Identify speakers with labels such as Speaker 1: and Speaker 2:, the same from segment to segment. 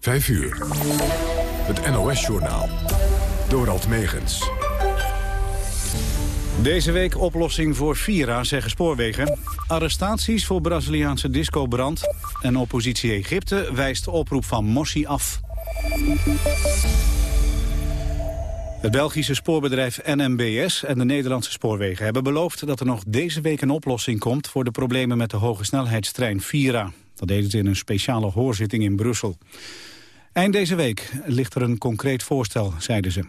Speaker 1: 5 uur. Het NOS-journaal. Dorald Megens.
Speaker 2: Deze week oplossing voor Vira, zeggen spoorwegen. Arrestaties voor Braziliaanse discobrand. En oppositie Egypte wijst de oproep van Morsi af. Het Belgische spoorbedrijf NMBS en de Nederlandse spoorwegen hebben beloofd dat er nog deze week een oplossing komt voor de problemen met de hoge snelheidstrein Vira. Dat deden ze in een speciale hoorzitting in Brussel. Eind deze week ligt er een concreet voorstel, zeiden ze.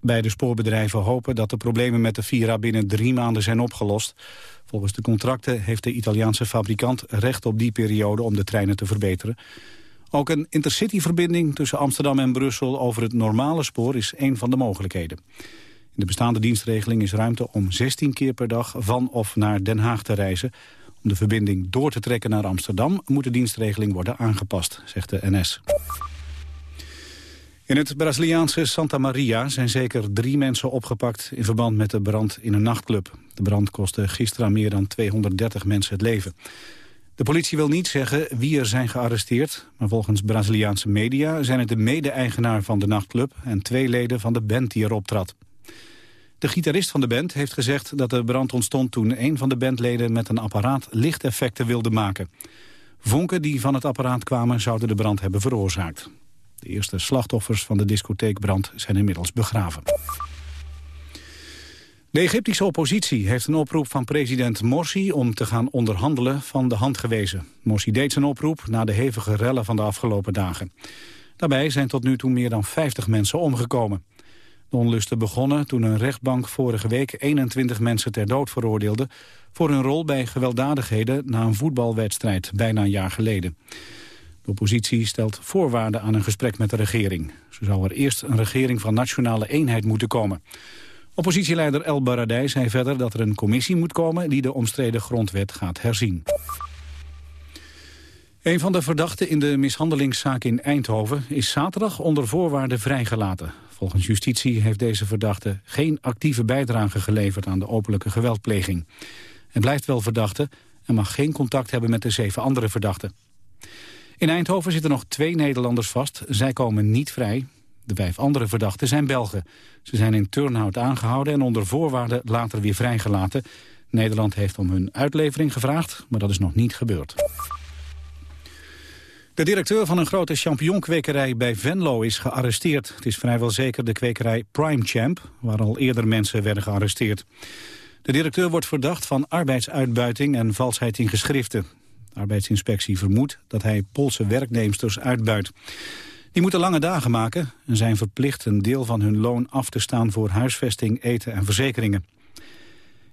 Speaker 2: Beide spoorbedrijven hopen dat de problemen met de Vira binnen drie maanden zijn opgelost. Volgens de contracten heeft de Italiaanse fabrikant recht op die periode om de treinen te verbeteren. Ook een intercityverbinding tussen Amsterdam en Brussel over het normale spoor is een van de mogelijkheden. In de bestaande dienstregeling is ruimte om 16 keer per dag van of naar Den Haag te reizen. Om de verbinding door te trekken naar Amsterdam moet de dienstregeling worden aangepast, zegt de NS. In het Braziliaanse Santa Maria zijn zeker drie mensen opgepakt in verband met de brand in een nachtclub. De brand kostte gisteren meer dan 230 mensen het leven. De politie wil niet zeggen wie er zijn gearresteerd, maar volgens Braziliaanse media zijn het de mede-eigenaar van de nachtclub en twee leden van de band die erop trad. De gitarist van de band heeft gezegd dat de brand ontstond toen een van de bandleden met een apparaat lichteffecten wilde maken. Vonken die van het apparaat kwamen zouden de brand hebben veroorzaakt. De eerste slachtoffers van de discotheekbrand zijn inmiddels begraven. De Egyptische oppositie heeft een oproep van president Morsi om te gaan onderhandelen van de hand gewezen. Morsi deed zijn oproep na de hevige rellen van de afgelopen dagen. Daarbij zijn tot nu toe meer dan 50 mensen omgekomen. De onlusten begonnen toen een rechtbank vorige week 21 mensen ter dood veroordeelde... voor hun rol bij gewelddadigheden na een voetbalwedstrijd bijna een jaar geleden. De oppositie stelt voorwaarden aan een gesprek met de regering. Zo zou er eerst een regering van nationale eenheid moeten komen. Oppositieleider El Baradei zei verder dat er een commissie moet komen... die de omstreden grondwet gaat herzien. Een van de verdachten in de mishandelingszaak in Eindhoven... is zaterdag onder voorwaarden vrijgelaten. Volgens justitie heeft deze verdachte geen actieve bijdrage geleverd... aan de openlijke geweldpleging. Hij blijft wel verdachte en mag geen contact hebben met de zeven andere verdachten. In Eindhoven zitten nog twee Nederlanders vast. Zij komen niet vrij. De vijf andere verdachten zijn Belgen. Ze zijn in Turnhout aangehouden en onder voorwaarden later weer vrijgelaten. Nederland heeft om hun uitlevering gevraagd, maar dat is nog niet gebeurd. De directeur van een grote champignonkwekerij bij Venlo is gearresteerd. Het is vrijwel zeker de kwekerij Prime Champ, waar al eerder mensen werden gearresteerd. De directeur wordt verdacht van arbeidsuitbuiting en valsheid in geschriften. De arbeidsinspectie vermoedt dat hij Poolse werknemsters uitbuit. Die moeten lange dagen maken en zijn verplicht een deel van hun loon af te staan voor huisvesting, eten en verzekeringen.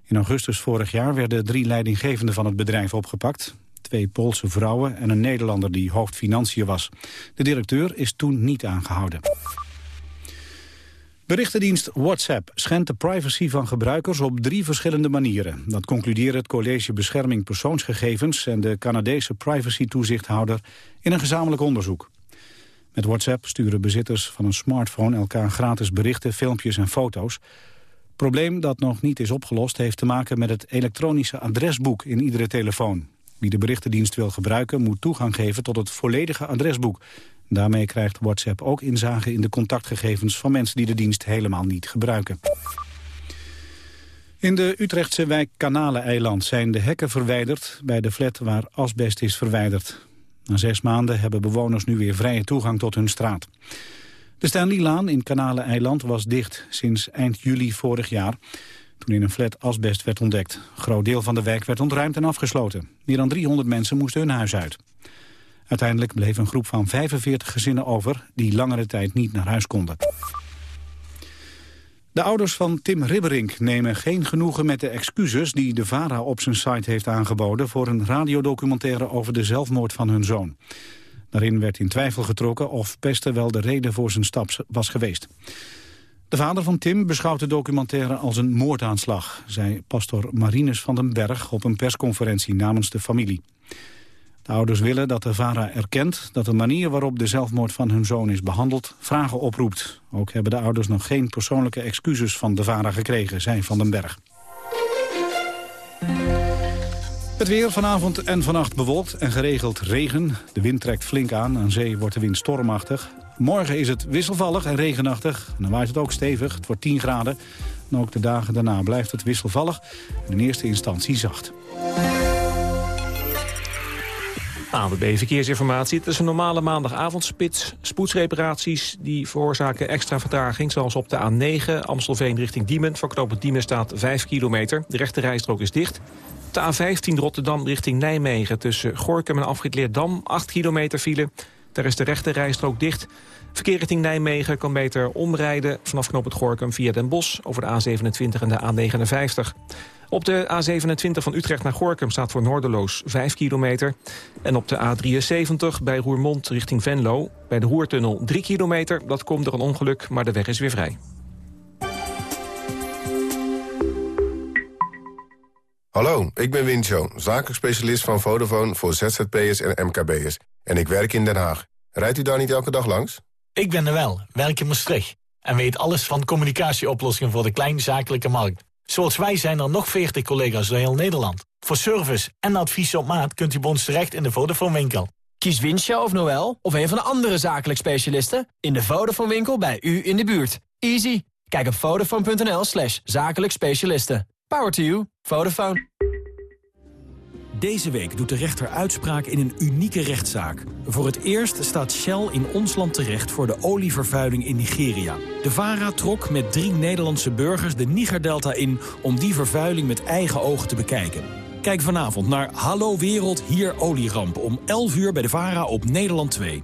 Speaker 2: In augustus vorig jaar werden drie leidinggevenden van het bedrijf opgepakt. Twee Poolse vrouwen en een Nederlander die hoofdfinanciën was. De directeur is toen niet aangehouden. Berichtendienst WhatsApp schendt de privacy van gebruikers op drie verschillende manieren. Dat concluderen het College Bescherming Persoonsgegevens en de Canadese privacy-toezichthouder in een gezamenlijk onderzoek. Met WhatsApp sturen bezitters van een smartphone elkaar gratis berichten, filmpjes en foto's. probleem dat nog niet is opgelost heeft te maken met het elektronische adresboek in iedere telefoon. Wie de berichtendienst wil gebruiken moet toegang geven tot het volledige adresboek. Daarmee krijgt WhatsApp ook inzage in de contactgegevens van mensen die de dienst helemaal niet gebruiken. In de Utrechtse wijk Kanaleneiland zijn de hekken verwijderd bij de flat waar asbest is verwijderd. Na zes maanden hebben bewoners nu weer vrije toegang tot hun straat. De Stanleylaan in Kanaleneiland was dicht sinds eind juli vorig jaar... toen in een flat asbest werd ontdekt. Een groot deel van de wijk werd ontruimd en afgesloten. Meer dan 300 mensen moesten hun huis uit. Uiteindelijk bleef een groep van 45 gezinnen over... die langere tijd niet naar huis konden. De ouders van Tim Ribberink nemen geen genoegen met de excuses... die de VARA op zijn site heeft aangeboden... voor een radiodocumentaire over de zelfmoord van hun zoon. Daarin werd in twijfel getrokken of pesten wel de reden voor zijn stap was geweest. De vader van Tim beschouwt de documentaire als een moordaanslag... zei pastor Marinus van den Berg op een persconferentie namens de familie. De ouders willen dat de VARA erkent dat de manier waarop de zelfmoord van hun zoon is behandeld vragen oproept. Ook hebben de ouders nog geen persoonlijke excuses van de VARA gekregen, zei Van den Berg. Het weer vanavond en vannacht bewolkt en geregeld regen. De wind trekt flink aan. Aan zee wordt de wind stormachtig. Morgen is het wisselvallig en regenachtig. En dan waait het ook stevig. Het wordt 10 graden. En ook de dagen daarna blijft het wisselvallig. En in eerste instantie zacht.
Speaker 3: ANWB Verkeersinformatie. Het is een normale maandagavondspits. Spoedsreparaties die veroorzaken extra vertraging... zoals op de A9 Amstelveen richting Diemen. Voor knooppunt Diemen staat 5 kilometer. De rechte rijstrook is dicht. De A15 Rotterdam richting Nijmegen tussen Gorkum en Afrit Leerdam 8 kilometer file. Daar is de rechte rijstrook dicht. Verkeer richting Nijmegen kan beter omrijden vanaf knooppunt Gorkum via Den Bosch over de A27 en de A59. Op de A27 van Utrecht naar Gorkum staat voor Noorderloos 5 kilometer. En op de A73 bij Roermond richting Venlo bij de Roertunnel 3 kilometer. Dat komt door een ongeluk, maar de weg is weer vrij.
Speaker 4: Hallo, ik ben Wincho, zakelijk specialist van Vodafone voor ZZP'ers en MKB'ers. En ik werk in Den Haag. Rijdt u daar niet elke dag langs?
Speaker 5: Ik ben er wel, werk in Maastricht. En weet alles van communicatieoplossingen voor de kleinzakelijke markt. Zoals wij zijn er nog 40 collega's door heel Nederland. Voor service en advies op maat kunt u bij ons terecht in de Vodafone winkel.
Speaker 6: Kies Winsja of Noel of een van de andere zakelijk specialisten... in de Vodafone winkel bij u in de buurt. Easy. Kijk op vodafone.nl slash zakelijk specialisten. Power to you. Vodafone.
Speaker 7: Deze week doet de rechter uitspraak in een unieke rechtszaak. Voor het eerst staat Shell in ons land terecht voor de olievervuiling in Nigeria. De VARA trok met drie Nederlandse burgers de Nigerdelta in... om die vervuiling met eigen ogen te bekijken. Kijk vanavond naar Hallo Wereld, hier olieramp... om 11 uur bij de VARA op Nederland 2.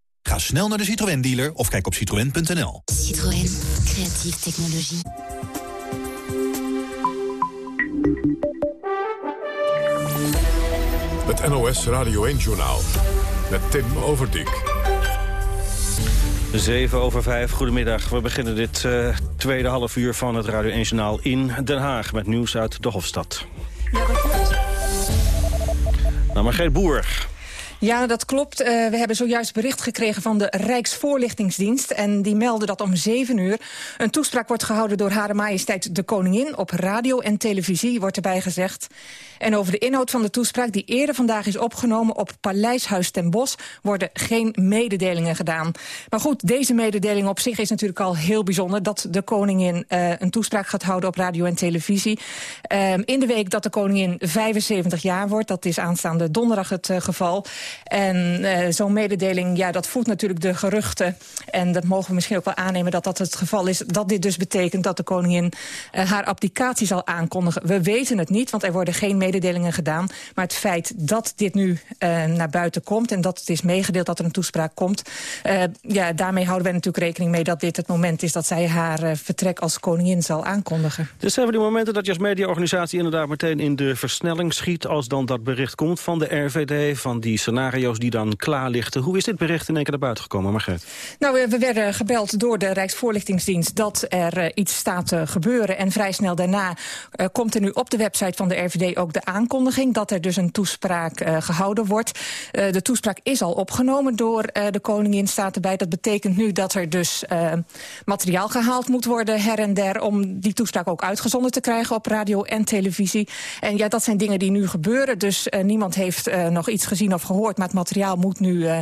Speaker 8: Ga snel naar de Citroën dealer of kijk op citroën.nl.
Speaker 9: Citroën, creatieve technologie.
Speaker 1: Het NOS Radio 1-journaal met Tim Overdijk.
Speaker 10: 7 over 5, goedemiddag. We beginnen dit uh, tweede half uur van het Radio 1-journaal in Den Haag... met nieuws uit de Hofstad. Ja. Nou, Margreet Boer,
Speaker 11: ja, dat klopt. Uh, we hebben zojuist bericht gekregen van de Rijksvoorlichtingsdienst. En die melden dat om zeven uur een toespraak wordt gehouden door Hare Majesteit de Koningin. Op radio en televisie wordt erbij gezegd. En over de inhoud van de toespraak die eerder vandaag is opgenomen op Paleishuis ten Bosch worden geen mededelingen gedaan. Maar goed, deze mededeling op zich is natuurlijk al heel bijzonder dat de koningin uh, een toespraak gaat houden op radio en televisie. Uh, in de week dat de koningin 75 jaar wordt, dat is aanstaande donderdag het uh, geval. En uh, zo'n mededeling, ja, dat voedt natuurlijk de geruchten. En dat mogen we misschien ook wel aannemen dat dat het geval is. Dat dit dus betekent dat de koningin uh, haar abdicatie zal aankondigen. We weten het niet, want er worden geen mededelingen gedaan. Maar het feit dat dit nu uh, naar buiten komt... en dat het is meegedeeld dat er een toespraak komt... ja, daarmee houden wij natuurlijk rekening mee dat dit het moment is... dat zij haar vertrek als koningin zal aankondigen.
Speaker 10: Dus zijn we die momenten dat je als mediaorganisatie inderdaad meteen in de versnelling schiet... als dan dat bericht komt van de RVD, van die scenario's die dan klaar lichten. Hoe is dit bericht in één keer naar buiten gekomen, Margreet?
Speaker 11: Nou, we werden gebeld door de Rijksvoorlichtingsdienst dat er uh, iets staat te gebeuren. En vrij snel daarna uh, komt er nu op de website van de RVD ook de aankondiging... dat er dus een toespraak gehouden wordt. de toespraak is al opgenomen door de koningin, staat erbij. Dat betekent nu dat er dus materiaal gehaald moet worden her en der... om die toespraak ook uitgezonden te krijgen op radio en televisie. En ja, dat zijn dingen die nu gebeuren. Dus niemand heeft nog iets gezien of gehoord... maar het materiaal moet nu uh,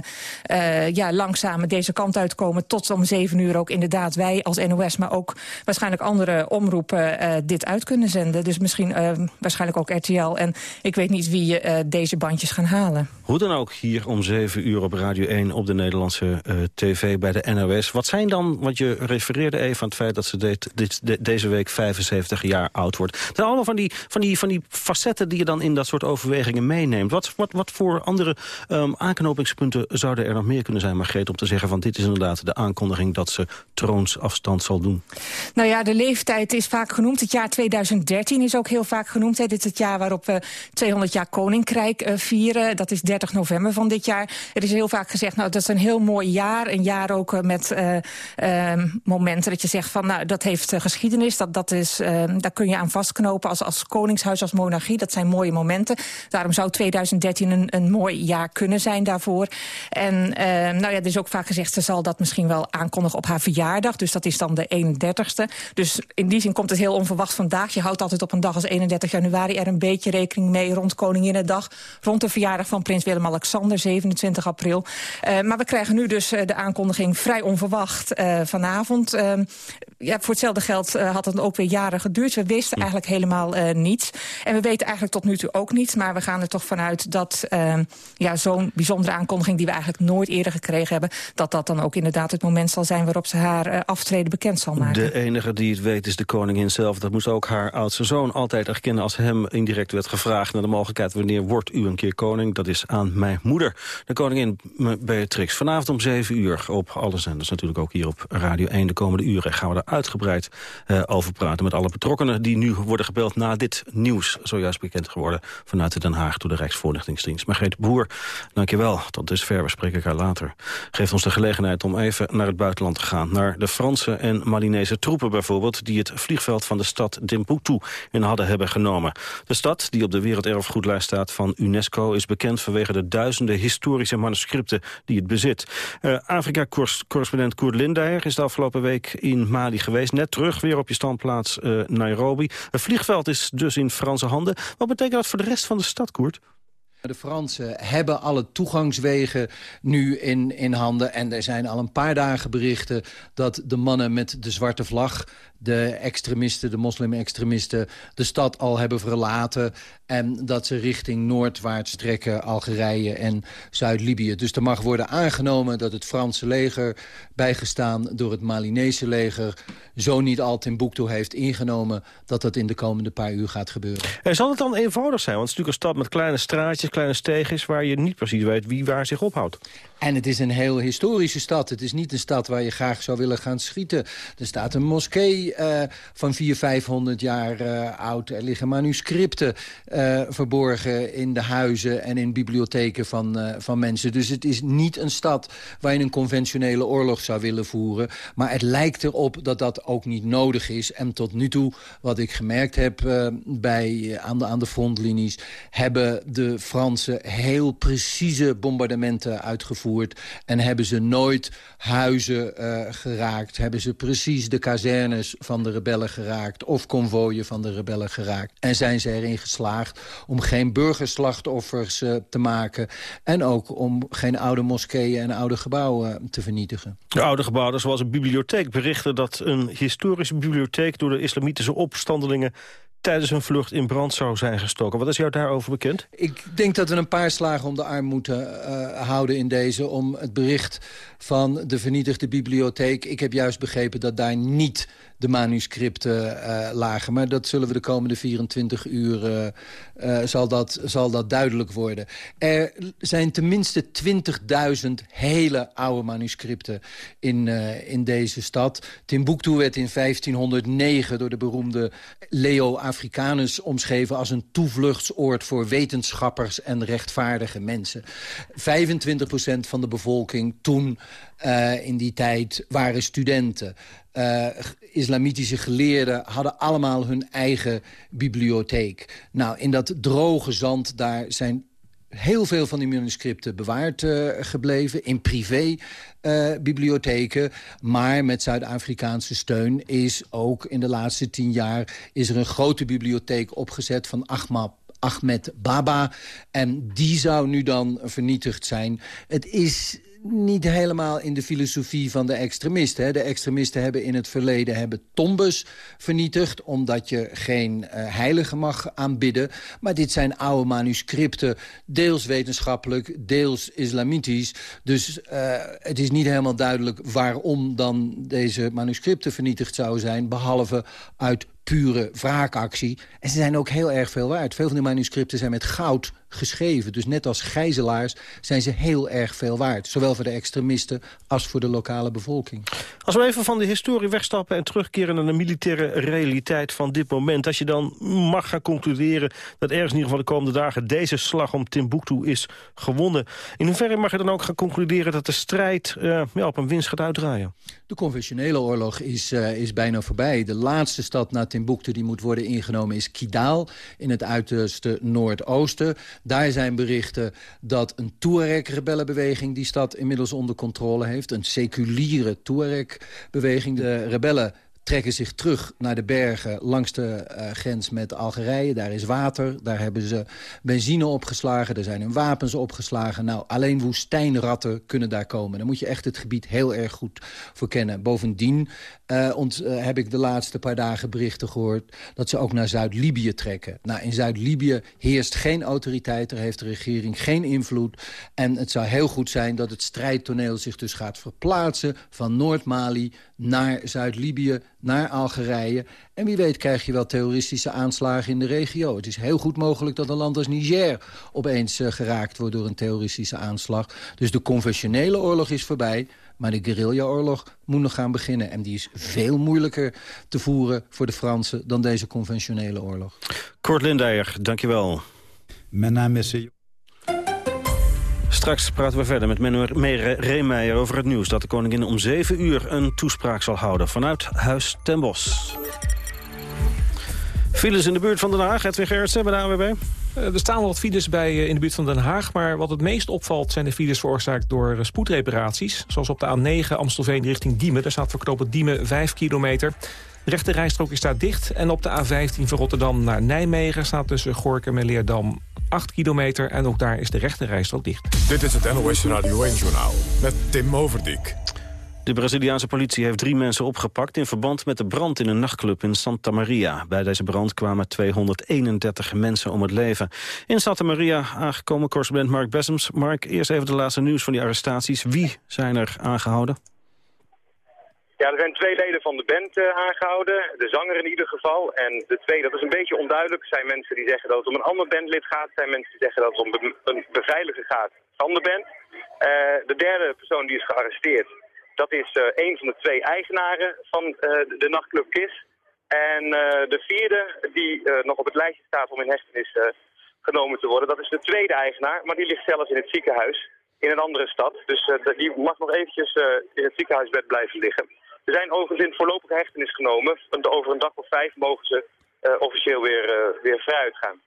Speaker 11: uh, ja, langzaam deze kant uitkomen. Tot om zeven uur ook inderdaad wij als NOS... maar ook waarschijnlijk andere omroepen uh, dit uit kunnen zenden. Dus misschien waarschijnlijk ook RTL. En ik weet niet wie deze bandjes gaan halen.
Speaker 10: Hoe dan ook, hier om zeven uur op Radio 1 op de Nederlandse tv bij de NOS. Wat zijn dan, want je refereerde even aan het feit... dat ze dit, dit, de, deze week 75 jaar oud wordt. Het allemaal van die, van, die, van die facetten die je dan in dat soort overwegingen meeneemt. Wat, wat, wat voor andere Um, aanknopingspunten zouden er nog meer kunnen zijn, Margreet... om te zeggen van dit is inderdaad de aankondiging dat ze troonsafstand zal doen.
Speaker 11: Nou ja, de leeftijd is vaak genoemd. Het jaar 2013 is ook heel vaak genoemd. Dit is het jaar waarop we 200 jaar Koninkrijk uh, vieren. Dat is 30 november van dit jaar. Er is heel vaak gezegd, nou dat is een heel mooi jaar. Een jaar ook uh, met uh, momenten dat je zegt van, nou dat heeft geschiedenis. Dat, dat is, daar kun je aan vastknopen als, als koningshuis, als monarchie. Dat zijn mooie momenten. Daarom zou 2013 een, een mooi jaar kunnen zijn daarvoor. En nou ja, er is ook vaak gezegd, ze zal dat misschien wel aankondigen op haar verjaardag. Dus dat is dan de 31ste. Dus in die zin komt het heel onverwacht vandaag. Je houdt altijd op een dag als 31 januari er een beetje rekening mee rond Koninginnedag. Rond de verjaardag van prins Willem-Alexander, 27 april. Uh, maar we krijgen nu dus uh, de aankondiging vrij onverwacht uh, vanavond. ja, voor hetzelfde geld had het ook weer jaren geduurd. We wisten eigenlijk helemaal niets. En we weten eigenlijk tot nu toe ook niets. Maar we gaan er toch vanuit dat ja, zo'n bijzondere aankondiging... die we eigenlijk nooit eerder gekregen hebben... dat dat dan ook inderdaad het moment zal zijn waarop ze haar aftreden bekend zal maken.
Speaker 10: De enige die het weet is de koningin zelf. Dat moest ook haar oudste zoon altijd erkennen als hem indirect werd gevraagd... naar de mogelijkheid wanneer wordt u een keer koning. Dat is aan mijn moeder, de koningin Beatrix. Vanavond om 7 uur op alle zenders, natuurlijk ook hier op Radio 1. De komende uren gaan we er uitgebreid uh, over praten... met alle betrokkenen die nu worden gebeld na dit nieuws. Zojuist bekend geworden vanuit Den Haag door de Rijksvoorlichtingsdienst. Margreet Boer, dankjewel. Tot dusver, we spreken elkaar later. Geef ons de gelegenheid om even naar het buitenland te gaan. Naar de Franse en Malinese troepen bijvoorbeeld... die het vliegveld van de stad Timbuktu in hadden hebben genomen. De stad, die op de werelderfgoedlijst staat van UNESCO... is bekend vanwege de duizenden historische manuscripten die het bezit. Uh, Afrika-correspondent Koert Lindeyer is de afgelopen week in Mali geweest. Net terug, weer op je standplaats uh, Nairobi. Het vliegveld is dus in Franse handen. Wat betekent dat voor de rest van de stad, Koert?
Speaker 12: De Fransen hebben alle toegangswegen nu in, in handen. En er zijn al een paar dagen berichten dat de mannen met de zwarte vlag de extremisten, de moslim-extremisten... de stad al hebben verlaten... en dat ze richting noordwaarts trekken, Algerije en Zuid-Libië. Dus er mag worden aangenomen dat het Franse leger... bijgestaan door het Malinese leger... zo niet al Timbuktu heeft ingenomen... dat dat in de komende paar uur gaat gebeuren.
Speaker 10: En zal het dan eenvoudig zijn? Want het is natuurlijk een stad met kleine straatjes, kleine steegjes... waar je niet precies weet wie waar zich ophoudt.
Speaker 12: En het is een heel historische stad. Het is niet een stad waar je graag zou willen gaan schieten. Er staat een moskee uh, van 400, 500 jaar uh, oud. Er liggen manuscripten uh, verborgen in de huizen en in bibliotheken van, van mensen. Dus het is niet een stad waar je een conventionele oorlog zou willen voeren. Maar het lijkt erop dat dat ook niet nodig is. En tot nu toe, wat ik gemerkt heb bij, aan, de, aan de frontlinies... hebben de Fransen heel precieze bombardementen uitgevoerd en hebben ze nooit huizen uh, geraakt. Hebben ze precies de kazernes van de rebellen geraakt. Of konvooien van de rebellen geraakt. En zijn ze erin geslaagd om geen burgerslachtoffers uh, te maken. En ook om geen oude moskeeën en oude gebouwen te vernietigen.
Speaker 10: De oude gebouwen, zoals een bibliotheek, berichten dat een historische bibliotheek door de islamitische opstandelingen tijdens hun vlucht in brand zou zijn gestoken. Wat is jou daarover bekend?
Speaker 12: Ik denk dat we een paar slagen om de arm moeten uh, houden in deze... om het bericht van de vernietigde bibliotheek... ik heb juist begrepen dat daar niet de manuscripten uh, lagen. Maar dat zullen we de komende 24 uur uh, zal, dat, zal dat duidelijk worden. Er zijn tenminste 20.000 hele oude manuscripten in, in deze stad. Timbuktu werd in 1509 door de beroemde Leo Africanus omschreven... als een toevluchtsoord voor wetenschappers en rechtvaardige mensen. 25% van de bevolking toen uh, in die tijd waren studenten. Uh, islamitische geleerden hadden allemaal hun eigen bibliotheek. Nou, in dat droge zand, daar zijn heel veel van die manuscripten bewaard uh, gebleven... in privé uh, bibliotheken. Maar met Zuid-Afrikaanse steun is ook in de laatste tien jaar... is er een grote bibliotheek opgezet van Ahmad Ahmed Baba. En die zou nu dan vernietigd zijn. Het is niet helemaal in de filosofie van de extremisten. Hè. De extremisten hebben in het verleden hebben tombes vernietigd... omdat je geen uh, heilige mag aanbidden. Maar dit zijn oude manuscripten, deels wetenschappelijk, deels islamitisch. Dus uh, het is niet helemaal duidelijk waarom dan deze manuscripten vernietigd zouden zijn... behalve uit pure wraakactie. En ze zijn ook heel erg veel waard. Veel van die manuscripten zijn met goud geschreven. Dus net als gijzelaars zijn ze heel erg veel waard. Zowel voor de extremisten als voor de lokale bevolking.
Speaker 10: Als we even van de historie wegstappen en terugkeren naar de militaire realiteit van dit moment. Als je dan mag gaan concluderen dat ergens in ieder geval de komende dagen deze slag om Timbuktu is gewonnen. In hoeverre mag je dan ook gaan concluderen dat de strijd uh, ja, op een winst gaat uitdraaien?
Speaker 12: De conventionele oorlog is, uh, is bijna voorbij. De laatste stad na Timbuktu die moet worden ingenomen is Kidal in het uiterste noordoosten. Daar zijn berichten dat een Tuareg-rebellenbeweging... die stad inmiddels onder controle heeft. Een seculiere Tuareg-beweging. De rebellen trekken zich terug naar de bergen langs de uh, grens met Algerije. Daar is water, daar hebben ze benzine opgeslagen, er zijn hun wapens opgeslagen. Nou, alleen woestijnratten kunnen daar komen. Dan moet je echt het gebied heel erg goed voor kennen. Bovendien uh, ont, uh, heb ik de laatste paar dagen berichten gehoord... dat ze ook naar Zuid-Libië trekken. Nou, in Zuid-Libië heerst geen autoriteit, er heeft de regering geen invloed. En het zou heel goed zijn dat het strijdtoneel zich dus gaat verplaatsen... van Noord-Mali naar Zuid-Libië, naar Algerije. En wie weet krijg je wel terroristische aanslagen in de regio. Het is heel goed mogelijk dat een land als Niger opeens uh, geraakt wordt door een terroristische aanslag. Dus de conventionele oorlog is voorbij. Maar de guerrillaoorlog moet nog gaan beginnen. En die is veel moeilijker te voeren voor de Fransen dan deze conventionele oorlog.
Speaker 10: Kort Lindeyer, dankjewel.
Speaker 2: Mijn naam is...
Speaker 10: Straks praten we verder met Menno Reemeijer over het nieuws... dat de koningin om 7 uur een toespraak zal houden vanuit Huis ten Bosch. Files in de buurt van Den Haag, Edwin Gerritsen bij de AWB.
Speaker 3: Eh, er staan wat files bij eh, in de buurt van Den Haag... maar wat het meest opvalt zijn de files veroorzaakt door eh, spoedreparaties. Zoals op de A9 Amstelveen richting Diemen. Daar staat voor Diemen 5 kilometer. De rechte rijstrook is daar dicht. En op de A15 van Rotterdam naar Nijmegen... staat tussen Gorkum en Leerdam 8 kilometer. En ook daar is de rechte rijstrook dicht.
Speaker 1: Dit is het NOS Radio 1-journaal met Tim Overdijk.
Speaker 10: De Braziliaanse politie heeft drie mensen opgepakt... in verband met de brand in een nachtclub in Santa Maria. Bij deze brand kwamen 231 mensen om het leven. In Santa Maria aangekomen correspondent Mark Bessems. Mark, eerst even de laatste nieuws van die arrestaties. Wie zijn er aangehouden?
Speaker 13: Ja, er zijn twee leden van de band uh, aangehouden. De zanger in ieder geval. En de twee, dat is een beetje onduidelijk. zijn mensen die zeggen dat het om een ander bandlid gaat. zijn mensen die zeggen dat het om een beveiliger gaat van de band. Uh, de derde persoon die is gearresteerd dat is uh, een van de twee eigenaren van de nachtclub KIS. En de vierde die nog op het lijstje staat om in hechtenis genomen te worden, dat is de tweede eigenaar. Maar die ligt zelfs in het ziekenhuis in een andere stad. Dus die mag nog eventjes in het ziekenhuisbed blijven liggen. Er zijn overigens in voorlopige hechtenis genomen. Over een dag of vijf mogen ze officieel weer, weer vrij uitgaan.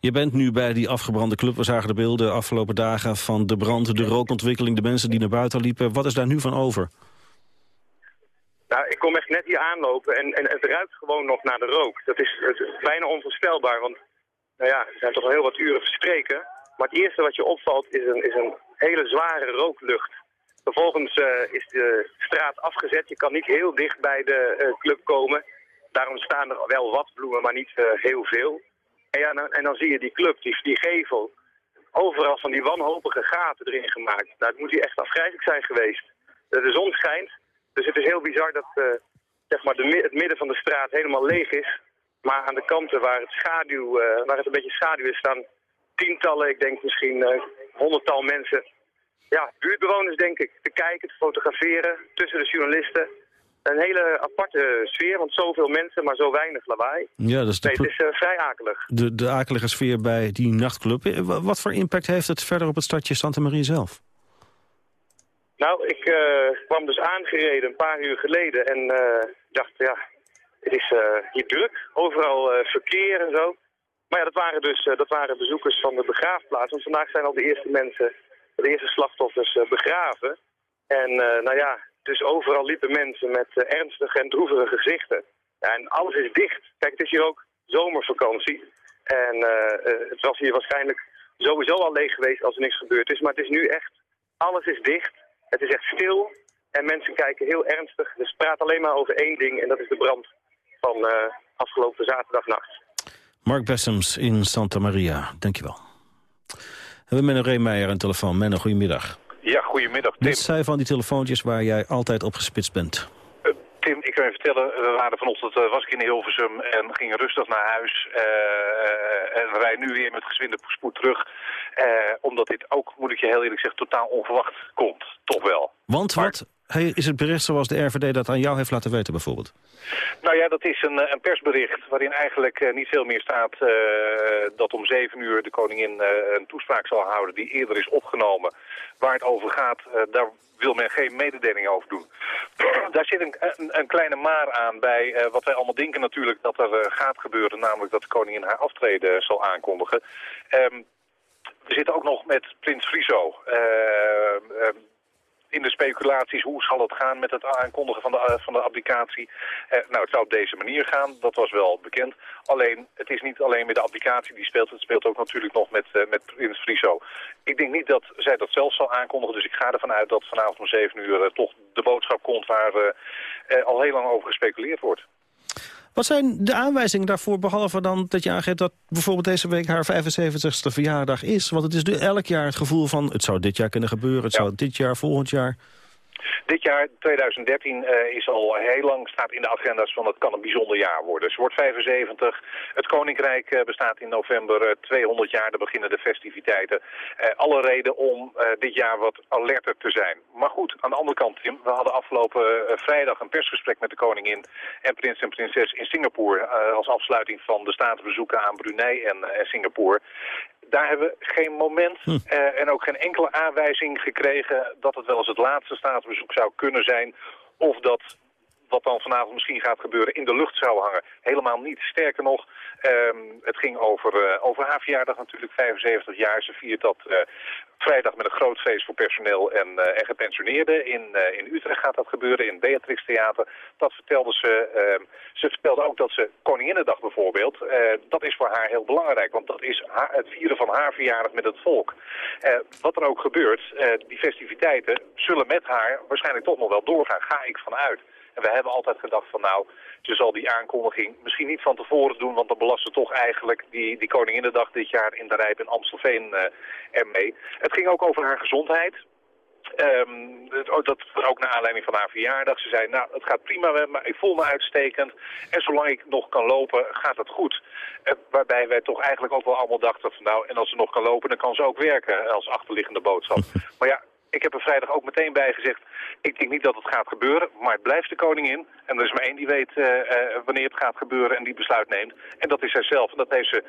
Speaker 10: Je bent nu bij die afgebrande club. We zagen de beelden afgelopen dagen van de brand, de rookontwikkeling, de mensen die naar buiten liepen. Wat is daar nu van over?
Speaker 13: Nou, ik kom echt net hier aanlopen en, en het ruikt gewoon nog naar de rook. Dat is, het is bijna onvoorstelbaar, want nou ja, er zijn toch al heel wat uren verstreken. Maar het eerste wat je opvalt is een, is een hele zware rooklucht. Vervolgens uh, is de straat afgezet. Je kan niet heel dicht bij de uh, club komen. Daarom staan er wel wat bloemen, maar niet uh, heel veel. En, ja, en dan zie je die club, die, gevel, overal van die wanhopige gaten erin gemaakt. Nou, het moet hier echt afgrijzelijk zijn geweest. De zon schijnt, dus het is heel bizar dat zeg maar de, het midden van de straat helemaal leeg is. Maar aan de kanten waar het, schaduw, waar het een beetje schaduw is, staan tientallen, ik denk misschien uh, honderdtal mensen. Ja, buurtbewoners denk ik, te kijken, te fotograferen tussen de journalisten een hele aparte sfeer, want zoveel mensen, maar zo weinig lawaai.
Speaker 10: Ja, dat is
Speaker 13: nee, het is uh, vrij akelig.
Speaker 10: De, de akelige sfeer bij die nachtclub. Eh, wat voor impact heeft het verder op het stadje Santa Maria zelf?
Speaker 13: Nou, ik uh, kwam dus aangereden een paar uur geleden en uh, dacht, ja, het is hier druk. Overal verkeer en zo. Maar ja, dat waren dus dat waren bezoekers van de begraafplaats. Want vandaag zijn al de eerste mensen, de eerste slachtoffers begraven. En nou ja, dus overal liepen mensen met uh, ernstige en droevige gezichten. En alles is dicht. Kijk, het is hier ook zomervakantie. En het was hier waarschijnlijk sowieso al leeg geweest als er niks gebeurd is. Maar het is nu echt, alles is dicht. Het is echt stil. En mensen kijken heel ernstig. Dus praat alleen maar over één ding. En dat is de brand van afgelopen zaterdagnacht.
Speaker 10: Mark Bessems in Santa Maria. Dankjewel. We hebben Menno Reemeijer aan de telefoon. Menno, goedemiddag.
Speaker 14: Ja, goedemiddag Tim.
Speaker 10: Dit zijn van die telefoontjes waar jij altijd op gespitst bent.
Speaker 14: Uh, Tim, ik kan je vertellen, we waren vanochtend, uh, was ik in Hilversum en ging rustig naar huis. Uh, en rijd nu weer met gezwinde spoed terug. omdat dit ook, moet ik je heel eerlijk zeggen, totaal onverwacht komt. Toch wel.
Speaker 10: Want wat is het bericht zoals de RVD dat aan jou heeft laten weten bijvoorbeeld?
Speaker 14: Nou ja, dat is een, een persbericht waarin eigenlijk niet veel meer staat dat om zeven uur de koningin een toespraak zal houden die eerder is opgenomen. Waar het over gaat, daar wil men geen mededeling over doen. Daar zit een, een, kleine maar aan bij wat wij allemaal denken natuurlijk dat er gaat gebeuren. Namelijk dat de koningin haar aftreden zal aankondigen. Um, we zitten ook nog met Prins Friso. Uh, in de speculaties, hoe zal het gaan met het aankondigen van de, uh, van de applicatie. Uh, nou, het zou op deze manier gaan, dat was wel bekend. Alleen, het is niet alleen met de applicatie die speelt, het speelt ook natuurlijk nog met, uh, met Prins Friso. Ik denk niet dat zij dat zelf zal aankondigen, dus ik ga ervan uit dat vanavond om 7 uur toch de boodschap komt waar al heel lang over gespeculeerd wordt.
Speaker 10: Wat zijn de aanwijzingen daarvoor, behalve dan dat je aangeeft... dat bijvoorbeeld deze week haar 75ste verjaardag is? Want het is nu elk jaar het gevoel van... het zou dit jaar kunnen gebeuren, het zou dit jaar, volgend jaar...
Speaker 14: Dit jaar, 2013, uh, eh, is al heel lang, staat in de agenda's van het kan een bijzonder jaar worden. Ze wordt 75. Het Koninkrijk uh, bestaat in november uh, eh, 200 jaar. Dan beginnen de festiviteiten. alle reden om dit jaar wat alerter te zijn. Maar goed, aan de andere kant, Tim. We hadden afgelopen vrijdag een persgesprek met de koningin en prins en prinses in Singapore. als afsluiting van de staatsbezoeken aan Brunei en Singapore daar hebben we geen moment hm. uh, en ook geen enkele aanwijzing gekregen dat het wel eens het laatste staatsbezoek zou kunnen zijn. Of dat wat dan vanavond misschien gaat gebeuren, in de lucht zou hangen. Helemaal niet. Sterker nog, um, het ging over, uh, over haar verjaardag natuurlijk, 75 jaar. Ze viert dat uh, vrijdag met een groot feest voor personeel en, uh, en gepensioneerden. In, in Utrecht gaat dat gebeuren, in Beatrix Theater. Dat vertelde ze. Ehm, ze vertelde ook dat ze Koninginnedag bijvoorbeeld, dat is voor haar heel belangrijk. Want dat is haar, het vieren van haar verjaardag met het volk. wat er ook gebeurt, die festiviteiten zullen met haar waarschijnlijk toch nog wel doorgaan. Ga ik vanuit. En we hebben altijd gedacht van nou, je zal die aankondiging misschien niet van tevoren doen, want dan belasten toch eigenlijk die, die Koninginnedag dit jaar in de Rijp in Amstelveen uh, ermee. Het ging ook over haar gezondheid. Um, dat ook naar aanleiding van haar verjaardag. Ze zei, nou, het gaat prima met me, ik voel me uitstekend. En zolang ik nog kan lopen, gaat het goed. Uh, waarbij wij toch eigenlijk ook wel allemaal dachten van, nou, en als ze nog kan lopen, dan kan ze ook werken als achterliggende boodschap. maar ja, ik heb er vrijdag ook meteen bij gezegd, ik denk niet dat het gaat gebeuren, maar het blijft de koningin. En er is maar één die weet uh, wanneer het gaat gebeuren en die besluit neemt. En dat is zijzelf. En dat heeft ze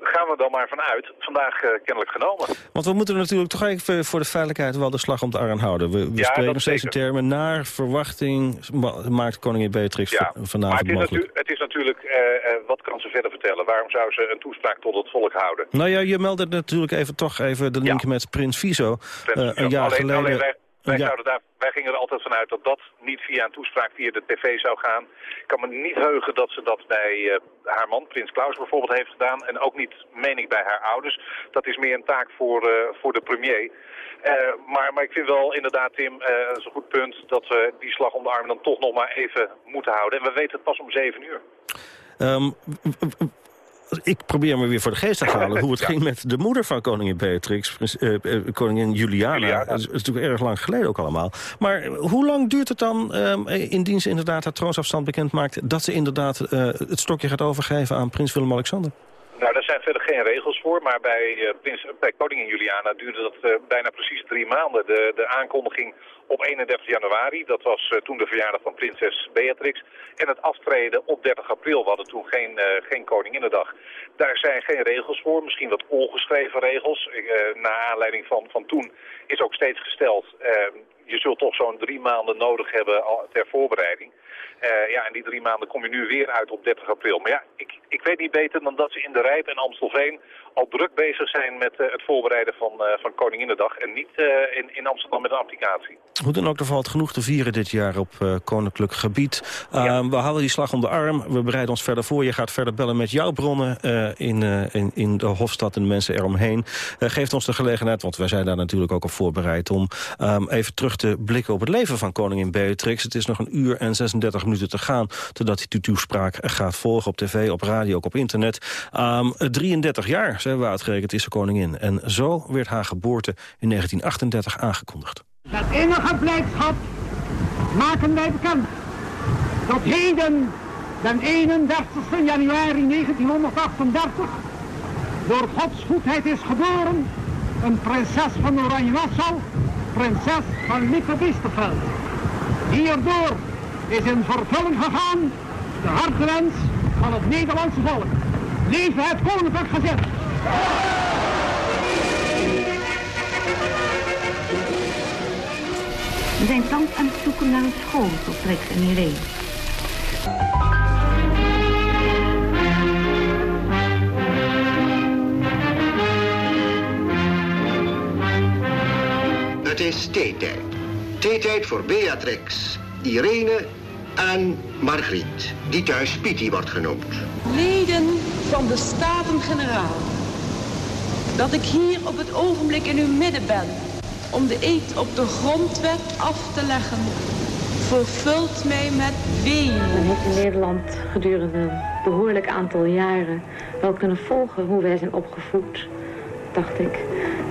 Speaker 14: gaan we dan maar vanuit, vandaag uh, kennelijk genomen.
Speaker 10: Want we moeten natuurlijk toch even voor de veiligheid wel de slag om de arm houden. We, we ja, spreken nog steeds in termen naar verwachting maakt koningin Beatrix ja, vanavond
Speaker 14: maar
Speaker 10: het is,
Speaker 14: het is natuurlijk, uh, uh, wat kan ze verder vertellen? Waarom zou ze een toespraak tot het volk houden?
Speaker 10: Nou ja, je meldde natuurlijk even toch even de link ja. met Prins Viso. een jaar alleen, geleden...
Speaker 14: Alleen wij, wij, ja. daar, wij gingen er altijd vanuit dat dat niet via een toespraak via de tv zou gaan. Ik kan me niet heugen dat ze dat bij uh, haar man, Prins Klaus bijvoorbeeld, heeft gedaan. En ook niet, meen ik, bij haar ouders. Dat is meer een taak voor, uh, voor de premier. Uh, maar, maar ik vind wel inderdaad, Tim, dat is een goed punt... dat we die slag om de arm dan toch nog maar even moeten houden. En we weten het pas om zeven uur.
Speaker 10: Um, ik probeer me weer voor de geest te halen hoe het ging met de moeder van koningin Beatrix, uh, koningin Juliana. Juliana. Dat, is, natuurlijk erg lang geleden ook allemaal. Maar hoe lang duurt het dan, um, indien ze inderdaad haar troonsafstand bekend maakt, dat ze inderdaad uh, het stokje gaat overgeven aan prins Willem-Alexander?
Speaker 14: Nou, daar zijn verder geen regels voor, maar bij, uh, prins, bij koningin Juliana duurde dat uh, bijna precies drie maanden. De, de aankondiging op 31 januari, dat was uh, toen de verjaardag van prinses Beatrix. En het aftreden op 30 april, we hadden toen geen, geen koninginnedag. Daar zijn geen regels voor, misschien wat ongeschreven regels. naar aanleiding van, van toen is ook steeds gesteld, je zult toch zo'n drie maanden nodig hebben ter voorbereiding. Uh, ja, en die drie maanden kom je nu weer uit op 30 april. Maar ja, ik, ik weet niet beter dan dat ze in de Rijp en Amstelveen al druk bezig zijn met uh, het voorbereiden van, uh, van Koninginnedag. En niet in, in Amsterdam met een applicatie.
Speaker 10: Hoe dan ook, er valt genoeg te vieren dit jaar op koninklijk gebied. Ja. Ehm, we houden die slag om de arm. We bereiden ons verder voor. Je gaat verder bellen met jouw bronnen in, in, in de Hofstad en de mensen eromheen. geeft ons de gelegenheid, want wij zijn daar natuurlijk ook op voorbereid... om um, even terug te blikken op het leven van koningin Beatrix. Het is nog een uur en 36 minuten te gaan... totdat hij de toespraak gaat volgen op tv, op radio, ook op internet. Um, 33 jaar, zijn we uitgerekend, is de koningin. En zo werd haar geboorte in 1938 aangekondigd.
Speaker 15: Met enige blijdschap maken wij bekend Tot heden, den 31 januari 1938, door Gods goedheid is geboren een prinses van Oranje-Nassau, prinses van Lippe-Biesterveld. Hierdoor is in vervulling gegaan de hartewens van het Nederlandse volk. Leven het koninklijk gezin!
Speaker 16: We zijn thans aan het zoeken naar een school voor Trix en Irene.
Speaker 17: Het is theetijd. Theetijd voor Beatrix, Irene en Margriet, die thuis Pitti wordt genoemd.
Speaker 18: Leden van de Staten-Generaal, dat ik hier op het ogenblik in uw midden ben om de eed op de grondwet af te leggen, vervult mij met weemoed.
Speaker 16: Men heeft in Nederland gedurende een behoorlijk aantal jaren wel kunnen volgen hoe wij zijn opgevoed, dacht ik.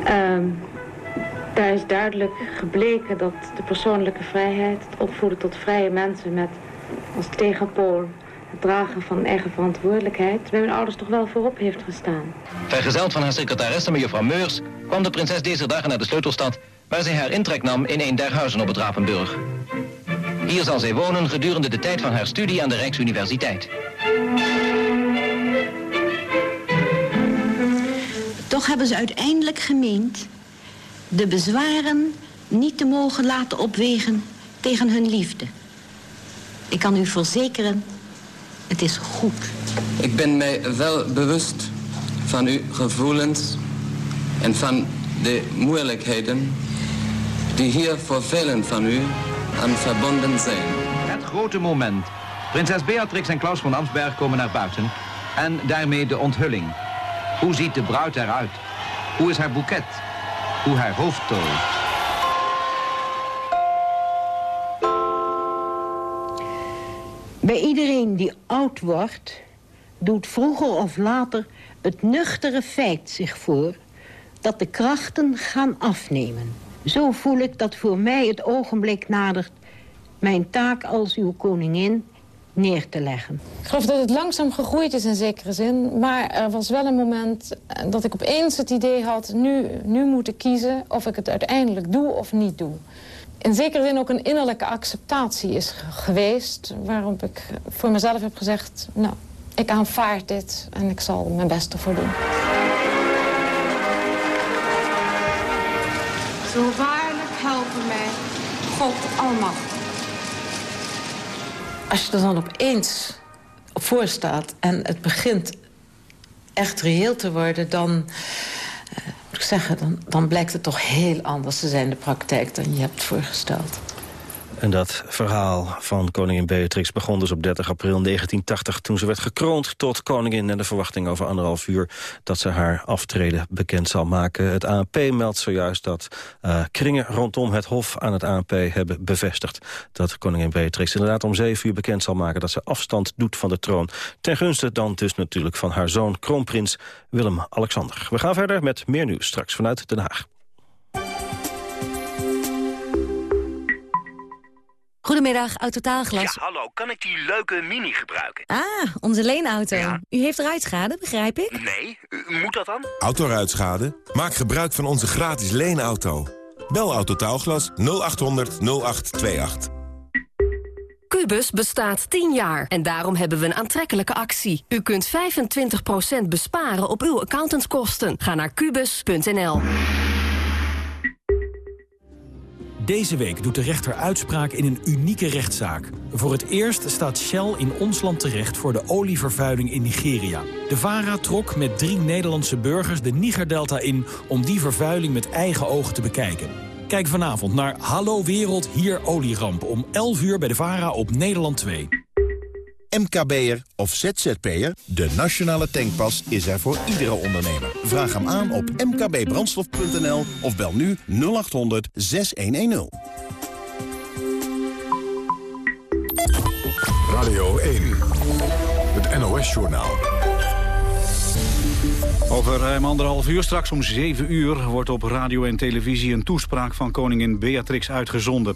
Speaker 16: Ehm, daar is duidelijk gebleken dat de persoonlijke vrijheid, het opvoeden tot vrije mensen met als tegenpool het dragen van eigen verantwoordelijkheid, bij mijn ouders toch wel voorop heeft gestaan.
Speaker 19: Vergezeld van haar secretaresse, mevrouw Meurs, kwam de prinses deze dagen naar de sleutelstad, waar zij haar intrek nam in een der huizen op het Rapenburg. Hier zal zij wonen gedurende de tijd van haar studie aan de Rijksuniversiteit.
Speaker 16: Toch hebben ze uiteindelijk gemeend de bezwaren niet te mogen laten opwegen tegen hun liefde. Ik kan u verzekeren, het is goed.
Speaker 20: Ik ben mij wel bewust van uw gevoelens en van de moeilijkheden die hier voor velen van u aan verbonden zijn.
Speaker 21: Het grote moment. Prinses Beatrix en Klaus van Amsberg komen naar buiten en daarmee de onthulling. Hoe ziet de bruid eruit? Hoe is haar boeket? Hoe haar hoofd toont?
Speaker 16: Bij iedereen die oud wordt, doet vroeger of later het nuchtere feit zich voor dat de krachten gaan afnemen. Zo voel ik dat voor mij het ogenblik nadert mijn taak als uw koningin neer te leggen.
Speaker 22: Ik geloof dat het langzaam gegroeid is in zekere zin. Maar er was wel een moment eh, dat ik opeens het idee had... nu, nu moet ik kiezen of ik het uiteindelijk doe of niet doe. In zekere zin ook een innerlijke acceptatie is geweest... waarop ik voor mezelf heb gezegd... nou, ik aanvaard dit en ik zal mijn best ervoor doen.
Speaker 18: Zo waarlijk helpen mij God Almachtig.
Speaker 22: Als je er dan opeens op voor staat en het begint echt reëel te worden... dan, uh, moet ik zeggen, dan, dan blijkt het toch heel anders te zijn, de praktijk... dan je hebt voorgesteld.
Speaker 10: En dat verhaal van koningin Beatrix begon dus op 30 april 1980... toen ze werd gekroond tot koningin en de verwachting over anderhalf uur... dat ze haar aftreden bekend zal maken. Het ANP meldt zojuist dat uh, kringen rondom het hof aan het ANP hebben bevestigd... dat koningin Beatrix inderdaad om zeven uur bekend zal maken... dat ze afstand doet van de troon. Ten gunste dan dus natuurlijk van haar zoon kroonprins Willem-Alexander. We gaan verder met meer nieuws straks vanuit Den Haag.
Speaker 9: Goedemiddag, Autotaalglas.
Speaker 23: Ja, hallo. Kan ik die leuke Mini gebruiken?
Speaker 9: Ah, onze leenauto. U heeft ruitschade, begrijp ik?
Speaker 23: Nee, u moet dat dan?
Speaker 24: Autoruitschade? Maak gebruik van onze gratis leenauto. Bel Autotaalglas 0800 0828.
Speaker 9: Cubus bestaat 10 jaar en daarom hebben we een aantrekkelijke actie. U kunt 25% besparen op uw accountantskosten. Ga naar kubus.nl.
Speaker 7: Deze week doet de rechter uitspraak in een unieke rechtszaak. Voor het eerst staat Shell in ons land terecht voor de olievervuiling in Nigeria. De VARA trok met drie Nederlandse burgers de Nigerdelta in... om die vervuiling met eigen ogen te bekijken. Kijk vanavond naar Hallo Wereld, hier olieramp... om 11 uur bij de VARA op Nederland 2.
Speaker 25: MKB'er of ZZP'er, de nationale tankpas is er voor iedere ondernemer. Vraag hem aan op mkbbrandstof.nl of bel nu 0800 6110.
Speaker 1: Radio 1, het NOS-journaal.
Speaker 2: Over ruim anderhalf uur, straks om zeven uur... wordt op radio en televisie een toespraak van koningin Beatrix uitgezonden.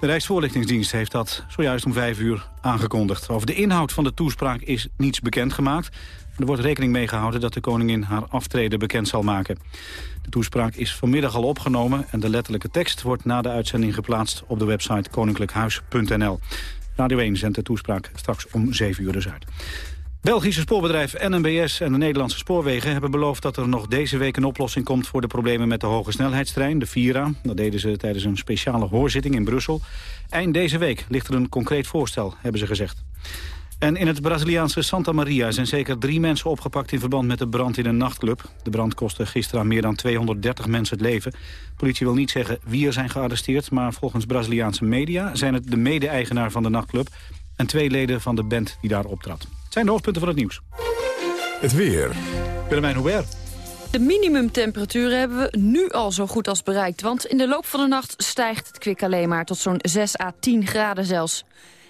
Speaker 2: De Rijksvoorlichtingsdienst heeft dat zojuist om vijf uur aangekondigd. Over de inhoud van de toespraak is niets bekendgemaakt. Er wordt rekening mee gehouden dat de koningin haar aftreden bekend zal maken. De toespraak is vanmiddag al opgenomen... en de letterlijke tekst wordt na de uitzending geplaatst op de website koninklijkhuis.nl. Radio 1 zendt de toespraak straks om 7 uur dus uit. Belgische spoorbedrijf NMBS en de Nederlandse spoorwegen hebben beloofd dat er nog deze week een oplossing komt voor de problemen met de hoge snelheidstrein, de Vira. Dat deden ze tijdens een speciale hoorzitting in Brussel. Eind deze week ligt er een concreet voorstel, hebben ze gezegd. En in het Braziliaanse Santa Maria zijn zeker drie mensen opgepakt... in verband met de brand in een nachtclub. De brand kostte gisteren meer dan 230 mensen het leven. politie wil niet zeggen wie er zijn gearresteerd... maar volgens Braziliaanse media zijn het de mede-eigenaar van de nachtclub... en twee leden van de band die daar optrad. Zijn de hoofdpunten van het nieuws.
Speaker 1: Het weer.
Speaker 2: Willemijn Hubert.
Speaker 26: De minimumtemperaturen hebben we nu al zo goed als bereikt. Want in de loop van de nacht stijgt het kwik alleen maar tot zo'n 6 à 10 graden zelfs.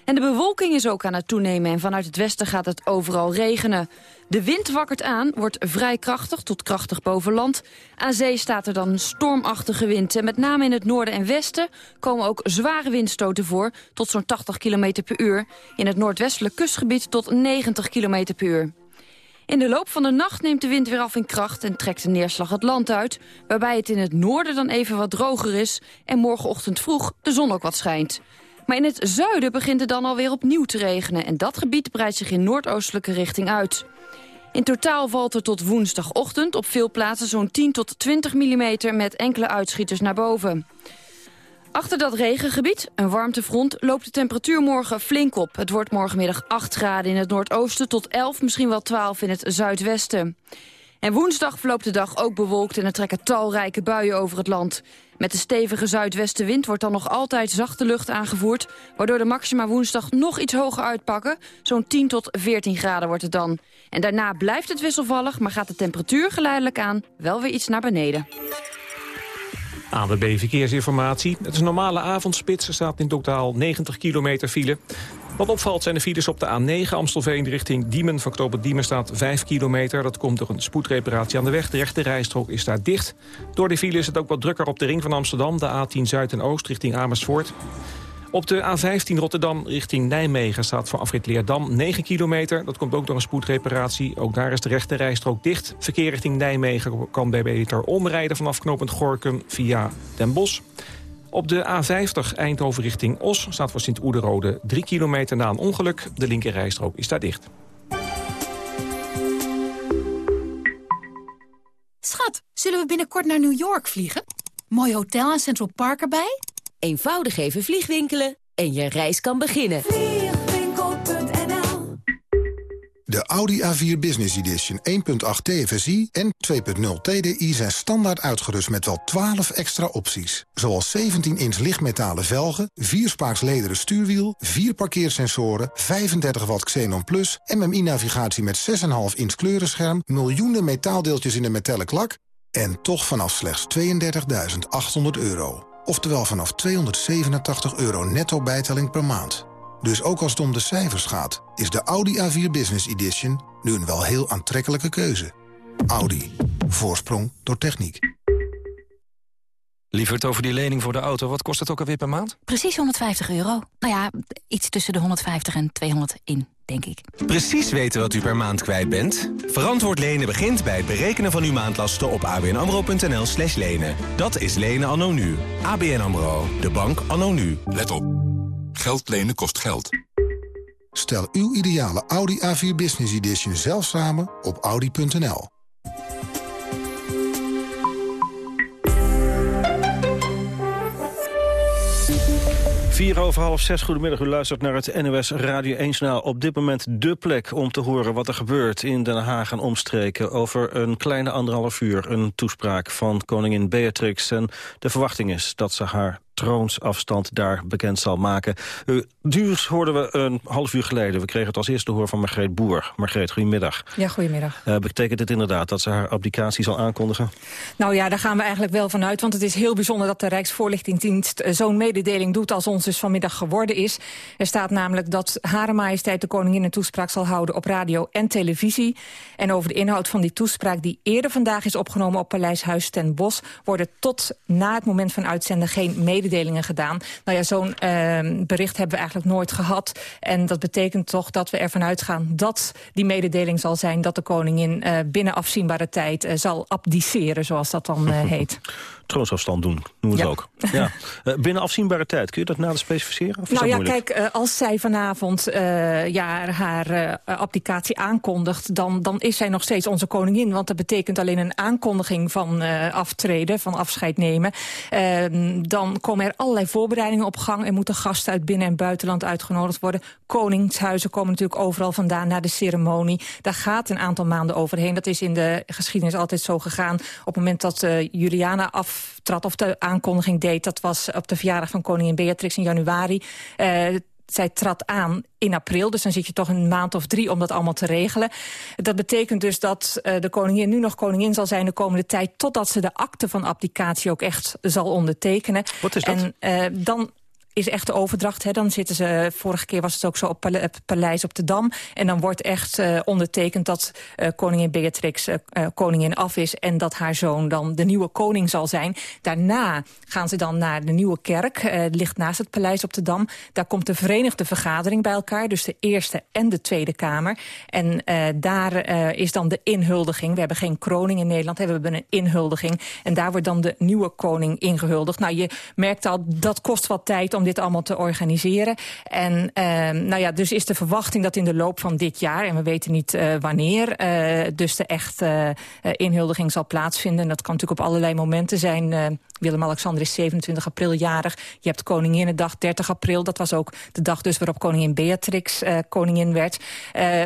Speaker 26: En de bewolking is ook aan het toenemen en vanuit het westen gaat het overal regenen. De wind wakkert aan, wordt vrij krachtig tot krachtig boven land. Aan zee staat er dan stormachtige wind. En met name in het noorden en westen komen ook zware windstoten voor... tot zo'n 80 km per uur. In het noordwestelijk kustgebied tot 90 km per uur. In de loop van de nacht neemt de wind weer af in kracht en trekt de neerslag het land uit... waarbij het in het noorden dan even wat droger is... en morgenochtend vroeg de zon ook wat schijnt. Maar in het zuiden begint het dan alweer opnieuw te regenen... en dat gebied breidt zich in noordoostelijke richting uit. In totaal valt er tot woensdagochtend op veel plaatsen zo'n 10 tot 20 mm... met enkele uitschieters naar boven. Achter dat regengebied, een warmtefront, loopt de temperatuur morgen flink op. Het wordt morgenmiddag 8 graden in het noordoosten tot 11, misschien wel 12 in het zuidwesten. En woensdag verloopt de dag ook bewolkt en er trekken talrijke buien over het land. Met de stevige zuidwestenwind wordt dan nog altijd zachte lucht aangevoerd... waardoor de maxima woensdag nog iets hoger uitpakken. Zo'n 10 tot 14 graden wordt het dan. En daarna blijft het wisselvallig, maar gaat de temperatuur geleidelijk aan... wel weer iets naar beneden.
Speaker 3: ANWB Verkeersinformatie. Het is een normale avondspits. Er staat in totaal 90 kilometer file. Wat opvalt zijn de files op de A9 Amstelveen richting Diemen. Van knooppunt Diemen staat 5 kilometer. Dat komt door een spoedreparatie aan de weg. De rechte rijstrook is daar dicht. Door de file is het ook wat drukker op de ring van Amsterdam. De A10 Zuid en Oost richting Amersfoort. Op de A15 Rotterdam richting Nijmegen staat voor afrit Leerdam 9 kilometer. Dat komt ook door een spoedreparatie. Ook daar is de rechte rijstrook dicht. Verkeer richting Nijmegen kan bij beter omrijden vanaf knooppunt Gorkum via Den Bosch. Op de A50 Eindhoven richting Os staat voor Sint-Oederode 3 kilometer na een ongeluk. De linkerrijstrook is daar dicht.
Speaker 27: Schat, zullen we binnenkort naar New York vliegen? Mooi hotel en Central Park erbij?
Speaker 28: Eenvoudig even vliegwinkelen en je reis kan beginnen.
Speaker 29: De Audi A4 Business Edition 1.8 TFSI en 2.0 TDI zijn standaard uitgerust met wel 12 extra opties. Zoals 17-inch lichtmetalen velgen, 4-spaaks lederen stuurwiel, 4 parkeersensoren, 35 watt Xenon Plus, MMI-navigatie met 6,5 inch kleurenscherm, miljoenen metaaldeeltjes in de metallic lak en toch vanaf slechts 32.800 euro. Oftewel vanaf 287 euro netto bijtelling per maand. Dus ook als het om de cijfers gaat, is de Audi A4 Business Edition nu een wel heel aantrekkelijke keuze. Audi. Voorsprong door techniek.
Speaker 30: Lieverd, over die lening voor de auto, wat kost het ook alweer per maand?
Speaker 27: Precies 150 euro. Nou ja, iets tussen de 150 en 200 in, denk ik.
Speaker 30: Precies weten wat u per maand kwijt bent? Verantwoord lenen begint bij het berekenen van uw maandlasten op abnamro.nl slash lenen. Dat is lenen anno nu. ABN AMRO, de bank anno nu.
Speaker 1: Let op. Geld lenen kost geld.
Speaker 29: Stel uw ideale Audi A4 Business Edition zelf samen op audi.nl.
Speaker 10: 4 over half zes, goedemiddag. U luistert naar het NOS Radio 1 Journaal. Op dit moment de plek om te horen wat er gebeurt in Den Haag en omstreken. Over een kleine anderhalf uur een toespraak van koningin Beatrix. En de verwachting is dat ze haar troonsafstand daar bekend zal maken. Uh, duurs hoorden we een half uur geleden. We kregen het als eerste hoor van Margreet Boer. Margreet, goedemiddag.
Speaker 11: Ja, goedemiddag.
Speaker 10: Uh, betekent dit inderdaad dat ze haar abdicatie zal aankondigen?
Speaker 11: Nou ja, daar gaan we eigenlijk wel vanuit. Want het is heel bijzonder dat de Rijksvoorlichtingsdienst uh, zo'n mededeling doet als ons dus vanmiddag geworden is. Er staat namelijk dat Hare Majesteit de Koningin een toespraak zal houden op radio en televisie. En over de inhoud van die toespraak die eerder vandaag is opgenomen op Paleis Huis ten Bosch... worden tot na het moment van uitzenden geen mededelingen gedaan. Nou ja, zo'n uh, bericht hebben we eigenlijk nooit gehad. En dat betekent toch dat we ervan uitgaan dat die mededeling zal zijn... dat de koningin uh, binnen afzienbare tijd uh, zal abdiceren, zoals dat dan uh, heet
Speaker 10: troonsafstand doen, noemen we ja. het ook. Ja. Uh, binnen afzienbare tijd, kun je dat nader specificeren? Of
Speaker 11: nou
Speaker 10: ja,
Speaker 11: kijk, uh, als zij vanavond uh, ja, haar abdicatie aankondigt... Dan, dan is zij nog steeds onze koningin. Want dat betekent alleen een aankondiging van aftreden, van afscheid nemen. Ehm, dan komen er allerlei voorbereidingen op gang. Er moeten gasten uit binnen- en buitenland uitgenodigd worden. Koningshuizen komen natuurlijk overal vandaan naar de ceremonie. Daar gaat een aantal maanden overheen. Dat is in de geschiedenis altijd zo gegaan. Op het moment dat Juliana af trad of de aankondiging deed... dat was op de verjaardag van koningin Beatrix in januari... Uh, zij trad aan in april, dus dan zit je toch een maand of drie om dat allemaal te regelen. Dat betekent dus dat uh, de koningin nu nog koningin zal zijn de komende tijd... totdat ze de akte van abdicatie ook echt zal ondertekenen.
Speaker 10: Wat is dat?
Speaker 11: En uh, dan is echt de overdracht. Hè. Dan zitten ze, vorige keer was het ook zo op het paleis op de Dam. En dan wordt echt uh, ondertekend dat koningin Beatrix koningin af is... en dat haar zoon dan de nieuwe koning zal zijn. Daarna gaan ze dan naar de Nieuwe Kerk. ligt naast het paleis op de Dam. Daar komt de Verenigde Vergadering bij elkaar. Dus de Eerste en de Tweede Kamer. En daar is dan de inhuldiging. We hebben geen kroning in Nederland. We hebben een inhuldiging. En daar wordt dan de nieuwe koning ingehuldigd. Nou, je merkt al, dat kost wat tijd om dit allemaal te organiseren. En uh, nou ja, dus is de verwachting dat in de loop van dit jaar... en we weten niet uh, wanneer, uh, dus de echte inhuldiging zal plaatsvinden. En dat kan natuurlijk op allerlei momenten zijn... Willem-Alexander is 27 april jarig. Je hebt Koninginnedag 30 april. Dat was ook de dag dus waarop koningin Beatrix koningin werd.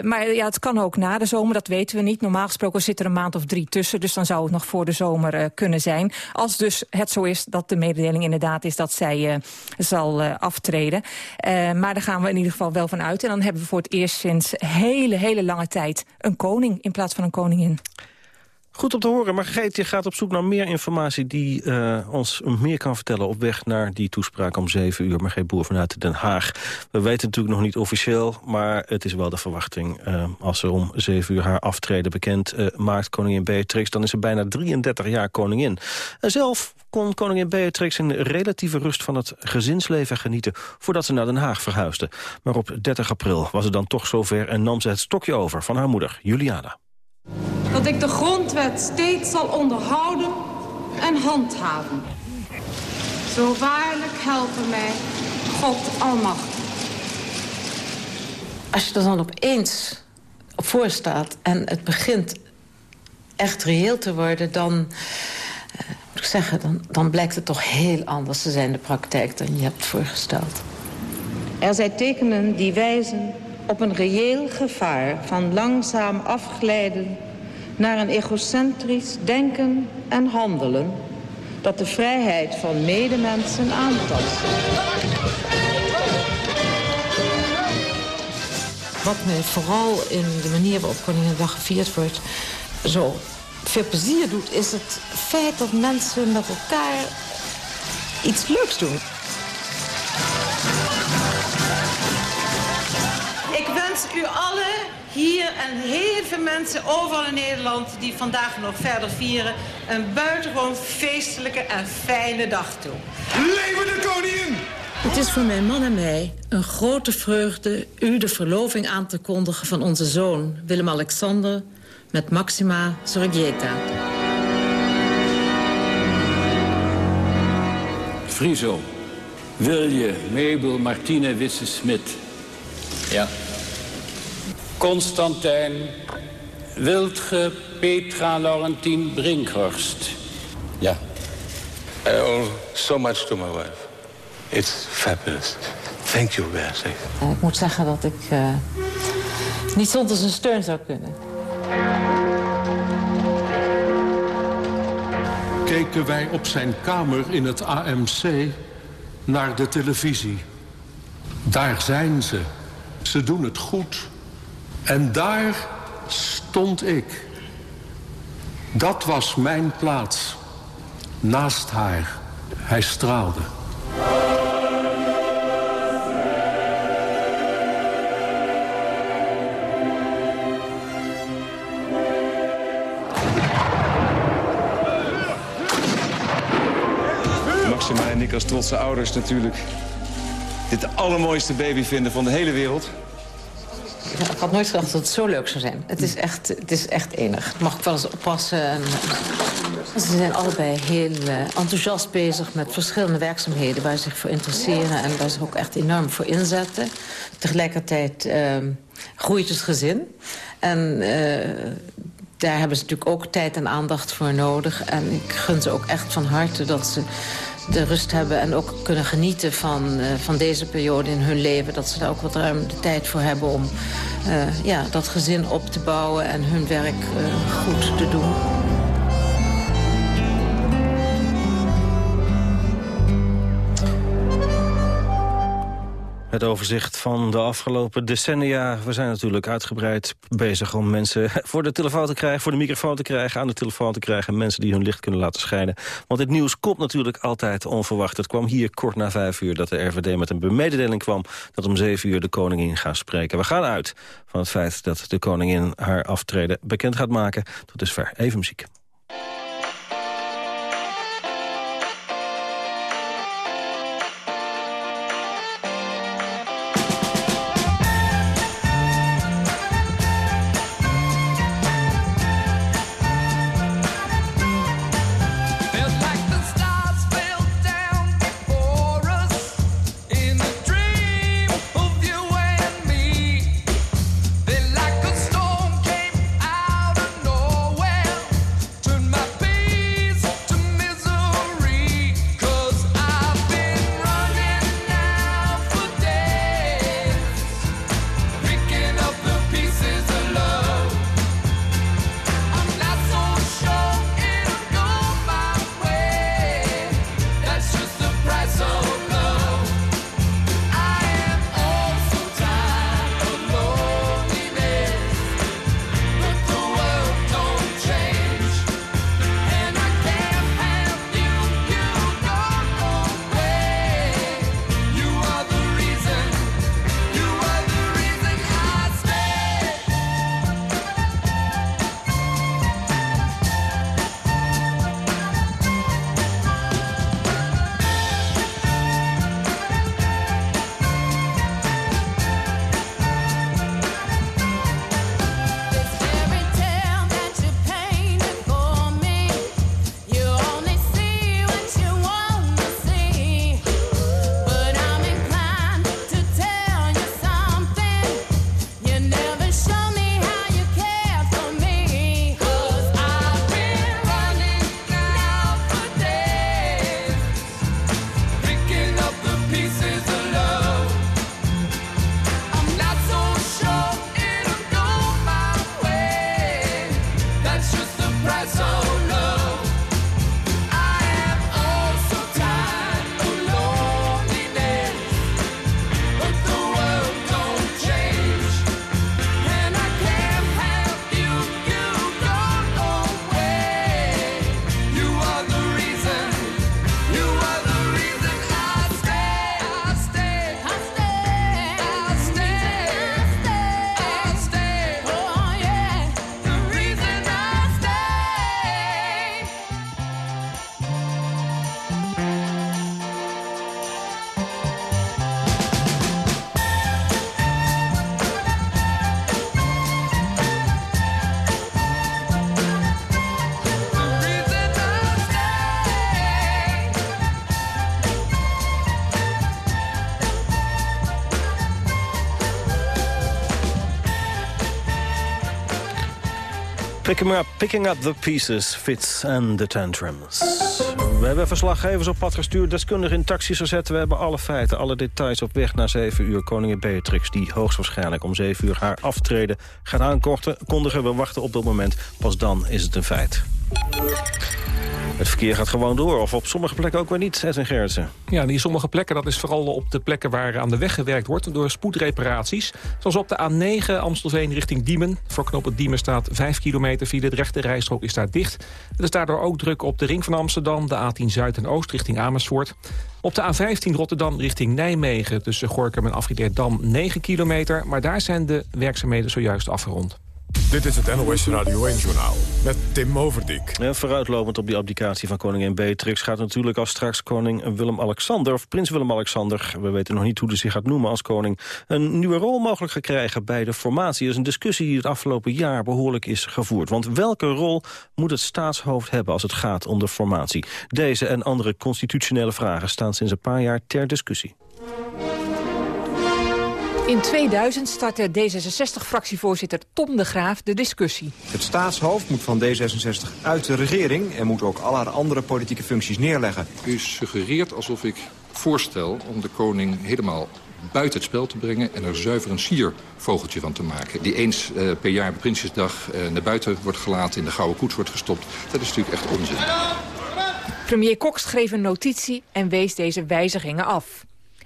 Speaker 11: Maar ja, het kan ook na de zomer, dat weten we niet. Normaal gesproken zit er een maand of drie tussen. Dus dan zou het nog voor de zomer kunnen zijn. Als dus het zo is dat de mededeling inderdaad is dat zij zal aftreden. maar daar gaan we in ieder geval wel van uit. En dan hebben we voor het eerst sinds hele, hele lange tijd een koning in plaats van een koningin.
Speaker 10: Goed om te horen. Margreet, je gaat op zoek naar meer informatie... die uh, ons meer kan vertellen op weg naar die toespraak om 7 uur. Margreet Boer vanuit Den Haag. We weten natuurlijk nog niet officieel, maar het is wel de verwachting. Uh, als ze om 7 uur haar aftreden bekend uh, maakt, koningin Beatrix... dan is ze bijna 33 jaar koningin. En zelf kon koningin Beatrix in relatieve rust van het gezinsleven genieten... voordat ze naar Den Haag verhuisde. Maar op 30 april was het dan toch zover en nam ze het stokje over van haar moeder, Juliana
Speaker 18: dat ik de grondwet steeds zal onderhouden en handhaven. Zo waarlijk helpen mij God Almachtig.
Speaker 31: Als je er dan opeens op voor staat en het begint echt reëel te worden... dan, uh, moet ik zeggen, dan, dan blijkt het toch heel anders te zijn, de praktijk, dan je hebt voorgesteld.
Speaker 16: Er zijn tekenen die wijzen op een reëel gevaar van langzaam afglijden naar een egocentrisch denken en handelen dat de vrijheid van medemensen aantast.
Speaker 31: Wat mij vooral in de manier waarop Koninginnedag gevierd wordt zo veel plezier doet... is het feit dat mensen met elkaar iets leuks doen.
Speaker 18: U allen hier en heel veel mensen overal in Nederland... die vandaag nog verder vieren... een buitengewoon feestelijke en fijne dag toe.
Speaker 1: Leven de koningin!
Speaker 31: Het is voor mijn man en mij een grote vreugde... u de verloving aan te kondigen van onze zoon Willem-Alexander... met Maxima Zorgieta.
Speaker 32: Friso, Wilje, Mabel, Martine, Wisse-Smit. Ja. Constantijn, Wildge, Petra, Laurentien, Brinkhorst.
Speaker 20: Ja. I owe so much to my wife. It's fabulous. Thank you, Bertie.
Speaker 31: Uh, ik moet zeggen dat ik uh, niet zonder zijn steun zou kunnen.
Speaker 32: Keken wij op zijn kamer in het AMC...
Speaker 33: naar de televisie. Daar zijn ze. Ze doen het goed. En daar stond ik. Dat was mijn plaats. Naast haar. Hij straalde.
Speaker 34: Maxima en ik als trotse ouders natuurlijk... dit allermooiste baby vinden van de hele wereld.
Speaker 31: Ik had nooit gedacht dat het zo leuk zou zijn. Het is echt, het is echt enig. Mag ik wel eens oppassen. En, ze zijn allebei heel uh, enthousiast bezig met verschillende werkzaamheden... waar ze zich voor interesseren en waar ze ook echt enorm voor inzetten. Tegelijkertijd uh, groeit het gezin. En uh, daar hebben ze natuurlijk ook tijd en aandacht voor nodig. En ik gun ze ook echt van harte dat ze de rust hebben en ook kunnen genieten van, uh, van deze periode in hun leven. Dat ze daar ook wat ruim de tijd voor hebben om uh, ja, dat gezin op te bouwen en hun werk uh, goed te doen.
Speaker 28: Het overzicht van de afgelopen decennia. We zijn natuurlijk uitgebreid bezig om mensen voor de telefoon te krijgen... voor de microfoon te krijgen, aan de telefoon te krijgen... mensen die hun licht kunnen laten schijnen. Want dit nieuws komt natuurlijk altijd onverwacht. Het kwam hier kort na vijf uur dat de RVD met een mededeling kwam... dat om zeven uur de koningin gaat spreken. We gaan uit van het feit dat de koningin haar aftreden bekend gaat maken. Tot dusver even muziek. Picking up, picking up the pieces, fits and the tantrums. We hebben verslaggevers op pad gestuurd, deskundigen in taxis gezet. We hebben alle feiten, alle details op weg naar 7 uur. Koningin Beatrix, die hoogstwaarschijnlijk om 7 uur haar aftreden gaat aankondigen. We wachten op dat moment, pas dan is het een feit.
Speaker 10: Het verkeer gaat gewoon door, of op sommige plekken ook weer niet, Edwin Gerritsen.
Speaker 3: Ja, die sommige plekken, dat is vooral op de plekken waar aan de weg gewerkt wordt... door spoedreparaties. Zoals op de A9 Amstelveen richting Diemen. Voor knooppunt Diemen staat 5 kilometer file. De rechte rijstrook is daar dicht. Het is daardoor ook druk op de ring van Amsterdam... de A10 Zuid en Oost richting Amersfoort. Op de A15 Rotterdam richting Nijmegen... tussen Gorkum en Afriterdam 9 kilometer. Maar daar zijn de werkzaamheden zojuist afgerond.
Speaker 1: Dit is het NOS Radio 1-journaal met Tim Overdijk.
Speaker 10: Vooruitlopend op die abdicatie van koningin Beatrix... gaat natuurlijk als straks koning Willem-Alexander... of prins Willem-Alexander, we weten nog niet hoe hij zich gaat noemen als koning... een nieuwe rol mogelijk gaat krijgen bij de formatie. Dat is een discussie die het afgelopen jaar behoorlijk is gevoerd. Want welke rol moet het staatshoofd hebben als het gaat om de formatie? Deze en andere constitutionele vragen staan sinds een paar jaar ter discussie.
Speaker 11: In 2000 startte D66-fractievoorzitter Tom de Graaf de discussie.
Speaker 35: Het staatshoofd moet van D66 uit de regering... en moet ook al haar andere politieke functies neerleggen.
Speaker 36: U suggereert alsof ik voorstel om de koning helemaal buiten het spel te brengen... en er zuiver een siervogeltje van te maken. Die eens uh, per jaar op Prinsjesdag uh, naar buiten wordt gelaten... in de gouden koets wordt gestopt. Dat is natuurlijk echt onzin.
Speaker 11: Premier Kok schreef een notitie en wees deze wijzigingen af.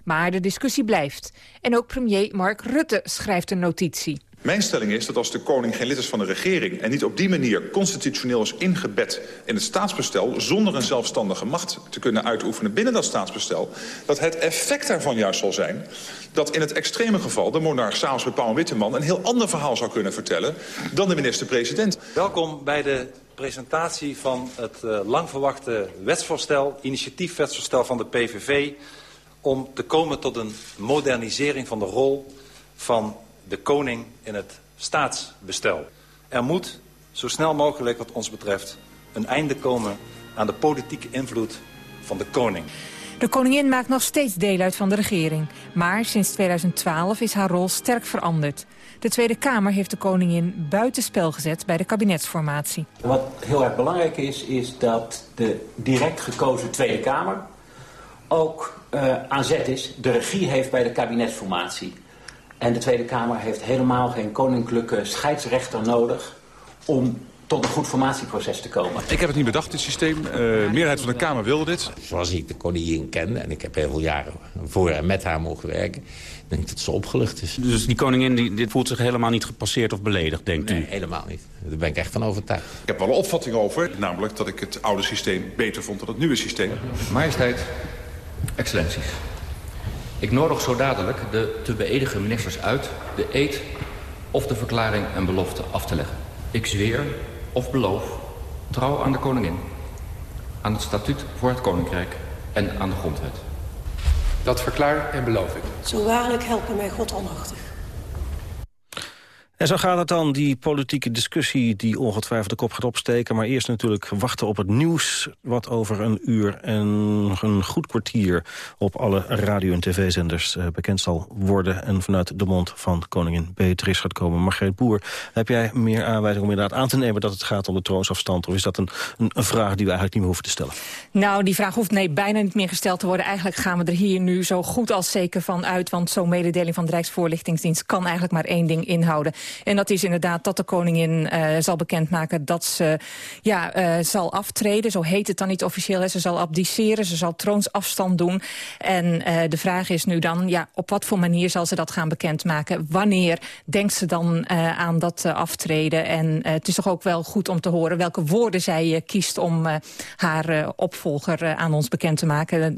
Speaker 11: Maar de discussie blijft. En ook premier Mark Rutte schrijft een notitie.
Speaker 37: Mijn stelling is dat als de koning geen lid is van de regering... en niet op die manier constitutioneel is ingebed in het staatsbestel... zonder een zelfstandige macht te kunnen uitoefenen binnen dat staatsbestel... dat het effect daarvan juist zal zijn... dat in het extreme geval de monarch s'avonds met Paul Witteman... een heel ander verhaal zou kunnen vertellen dan de minister-president.
Speaker 38: Welkom bij de presentatie van het uh, lang verwachte wetsvoorstel... initiatiefwetsvoorstel van de PVV om te komen tot een modernisering van de rol van de koning in het staatsbestel. Er moet zo snel mogelijk wat ons betreft een einde komen aan de politieke invloed van de koning.
Speaker 11: De koningin maakt nog steeds deel uit van de regering. Maar sinds 2012 is haar rol sterk veranderd. De Tweede Kamer heeft de koningin buitenspel gezet bij de kabinetsformatie.
Speaker 39: Wat heel erg belangrijk is, is dat de direct gekozen Tweede Kamer ook uh, aan zet is. De regie heeft bij de kabinetsformatie. En de Tweede Kamer heeft helemaal geen koninklijke scheidsrechter nodig... om tot een goed formatieproces te komen.
Speaker 40: Ik heb het niet bedacht, dit systeem. Uh, de meerderheid van de Kamer wilde dit.
Speaker 41: Zoals ik de koningin ken, en ik heb heel veel jaren voor en met haar mogen werken... denk dat ze opgelucht is.
Speaker 10: Dus die koningin die, dit voelt zich helemaal niet gepasseerd of beledigd, denkt
Speaker 41: nee,
Speaker 10: u?
Speaker 41: helemaal niet. Daar ben ik echt van overtuigd.
Speaker 37: Ik heb wel een opvatting over, namelijk dat ik het oude systeem beter vond dan het nieuwe systeem.
Speaker 42: Majesteit, Excellenties. Ik nodig zo dadelijk de te beëdigen ministers uit... de eed of de verklaring en belofte af te leggen. Ik zweer of beloof trouw aan de koningin... aan het statuut voor het koninkrijk en aan de grondwet.
Speaker 36: Dat verklaar en beloof ik.
Speaker 43: Zo waarlijk helpen mij God almachtig.
Speaker 10: En zo gaat het dan, die politieke discussie die ongetwijfeld de kop gaat opsteken. Maar eerst natuurlijk wachten op het nieuws, wat over een uur en een goed kwartier op alle radio- en tv-zenders eh, bekend zal worden. En vanuit de mond van koningin Beatrix gaat komen. Margreet Boer, heb jij meer aanwijzing om inderdaad aan te nemen dat het gaat om de troonsafstand? Of is dat een, een, een vraag die we eigenlijk niet meer hoeven te stellen?
Speaker 11: Nou, die vraag hoeft nee, bijna niet meer gesteld te worden. Eigenlijk gaan we er hier nu zo goed als zeker van uit. Want zo'n mededeling van de Rijksvoorlichtingsdienst kan eigenlijk maar één ding inhouden. En dat is inderdaad dat de koningin uh, zal bekendmaken dat ze ja, uh, zal aftreden. Zo heet het dan niet officieel. Ze zal abdiceren, ze zal troonsafstand doen. En uh, de vraag is nu dan, ja, op wat voor manier zal ze dat gaan bekendmaken? Wanneer denkt ze dan aan dat aftreden? En het is toch ook wel goed om te horen welke woorden zij kiest... om haar opvolger aan ons bekend te maken.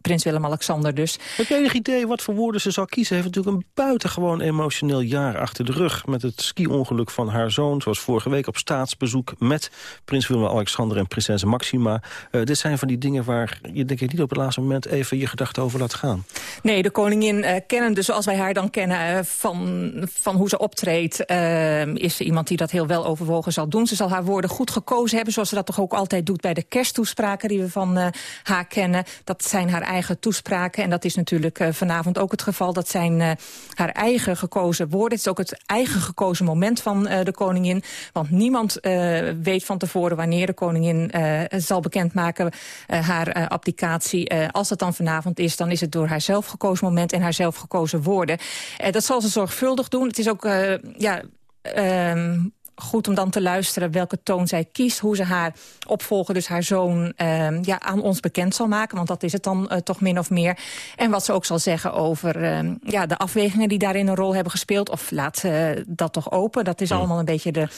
Speaker 11: prins Willem-Alexander dus.
Speaker 10: Heb je enig idee wat voor woorden ze zal kiezen? Hij heeft natuurlijk een buitengewoon emotioneel jaar achter de rug... met het ski-ongeluk van haar zoon. Zoals vorige week op staatsbezoek met prins Willem-Alexander en prinses Maxima. Uh, dit zijn van die dingen waar je denk ik niet op het laatste moment even je gedachten over laat gaan.
Speaker 11: Nee, de koningin uh, kennende zoals wij haar dan kennen uh, van, van hoe ze optreedt... is ze iemand die dat heel wel overwogen zal doen. Ze zal haar woorden goed gekozen hebben, zoals ze dat toch ook altijd doet... bij de kersttoespraken die we van haar kennen. Dat zijn haar eigen toespraken en dat is natuurlijk vanavond ook het geval. Dat zijn haar eigen gekozen woorden. Het is ook het eigen gekozen moment van uh, de koningin. Want niemand uh, weet van tevoren wanneer de koningin uh, zal bekendmaken haar abdicatie. als het dan vanavond is, dan is het door haar zelf gekozen moment en haar zelf gekozen woorden. dat zal ze zorgvuldig doen. Het is ook ja, ehm, goed om dan te luisteren welke toon zij kiest. Hoe ze haar opvolger, dus haar zoon, uh, ja, aan ons bekend zal maken. Want dat is het dan uh, toch min of meer. En wat ze ook zal zeggen over uh, ja, de afwegingen die daarin een rol hebben gespeeld. Of laat uh, dat toch open. Dat is ja. allemaal een beetje de,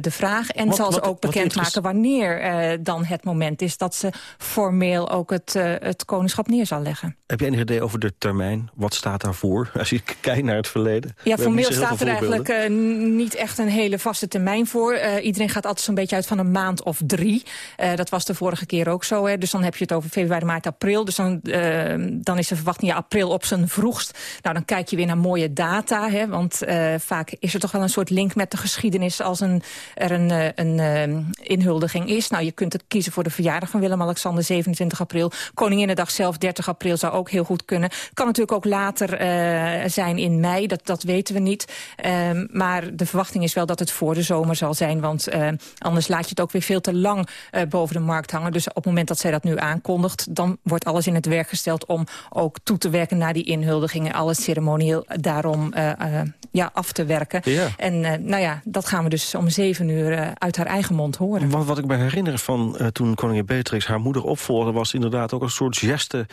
Speaker 11: de vraag. En wat, zal ze ook bekendmaken wanneer dan het moment is... dat ze formeel ook het, het koningschap neer zal leggen.
Speaker 10: Heb je enig idee over de termijn? Wat staat daarvoor? Als je kijkt naar het verleden.
Speaker 11: Ja, formeel staat er eigenlijk niet echt een hele vaste termijn voor. Uh, iedereen gaat altijd zo'n beetje uit van een maand of drie. Uh, dat was de vorige keer ook zo. Hè. Dus dan heb je het over februari, maart, april. Dus dan, uh, dan is de verwachting ja, april op zijn vroegst. Nou, dan kijk je weer naar mooie data. Hè, want vaak is er toch wel een soort link met de geschiedenis... als een, er een, een inhuldiging is. Nou, je kunt kiezen voor de verjaardag van Willem-Alexander, 27 april. Koninginnedag zelf, 30 april, zou ook heel goed kunnen. Kan natuurlijk ook later zijn in mei, dat, dat weten we niet. Ehm, maar de verwachting is wel dat het voor de zomer zal zijn. Want uh, anders laat je het ook weer veel te lang uh, boven de markt hangen. Dus op het moment dat zij dat nu aankondigt... dan wordt alles in het werk gesteld om ook toe te werken naar die inhuldigingen. Alles ceremonieel daarom uh, ja, af te werken.
Speaker 10: Ja.
Speaker 11: En nou ja, dat gaan we dus om zeven uur uit haar eigen mond horen.
Speaker 10: Wat, wat ik me herinner van toen koningin Beatrix haar moeder opvolgde... was inderdaad ook een soort geste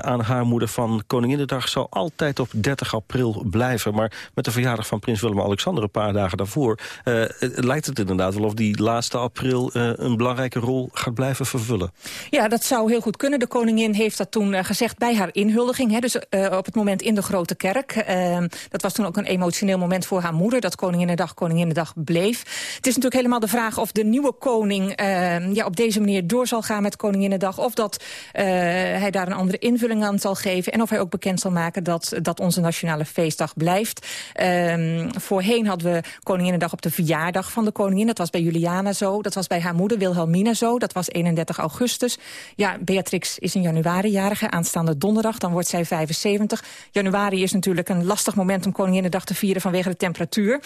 Speaker 10: aan haar moeder van... Koninginnedag zal altijd op 30 april blijven. Maar met de verjaardag van prins Willem-Alexander een paar dagen daarvoor... Uh, lijkt het inderdaad wel of die laatste april uh, een belangrijke rol gaat blijven vervullen.
Speaker 11: Ja, dat zou heel goed kunnen. De koningin heeft dat toen uh, gezegd bij haar inhuldiging. Hè, dus op het moment in de Grote Kerk. Ehm, dat was toen ook een emotioneel moment voor haar moeder. Dat Koninginnedag Koninginnedag bleef. Het is natuurlijk helemaal de vraag of de nieuwe koning... Ehm, ja, op deze manier door zal gaan met Koninginnedag. Of dat hij daar een andere invulling aan zal geven. En of hij ook bekend zal maken dat, dat onze nationale feestdag blijft. Um, voorheen hadden we Koninginnedag op de verjaardag van de koningin. Dat was bij Juliana zo. Dat was bij haar moeder Wilhelmina zo. Dat was 31 augustus. Ja, Beatrix is in januari jarige, aanstaande donderdag. Dan wordt zij 75. Januari is natuurlijk een lastig moment om Koninginnedag te vieren vanwege de temperatuur.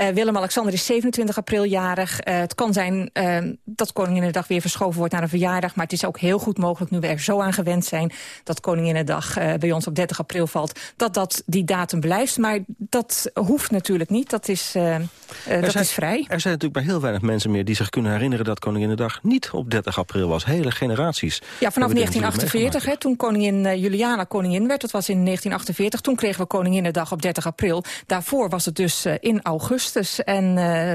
Speaker 11: Uh, Willem-Alexander is 27 april jarig. Uh, het kan zijn uh, dat Koninginnedag weer verschoven wordt naar een verjaardag. Maar het is ook heel goed mogelijk, nu we er zo aan gewend zijn... dat Koninginnedag bij ons op 30 april valt, dat dat die datum blijft. Maar dat hoeft natuurlijk niet. Dat is, dat is vrij.
Speaker 10: Er zijn natuurlijk bij heel weinig mensen meer die zich kunnen herinneren... dat Koninginnedag niet op 30 april was. Hele generaties.
Speaker 11: Ja, vanaf 1948, hè, toen koningin uh, Juliana koningin werd. Dat was in 1948. Toen kregen we Koninginnedag op 30 april. Daarvoor was het dus in augustus. En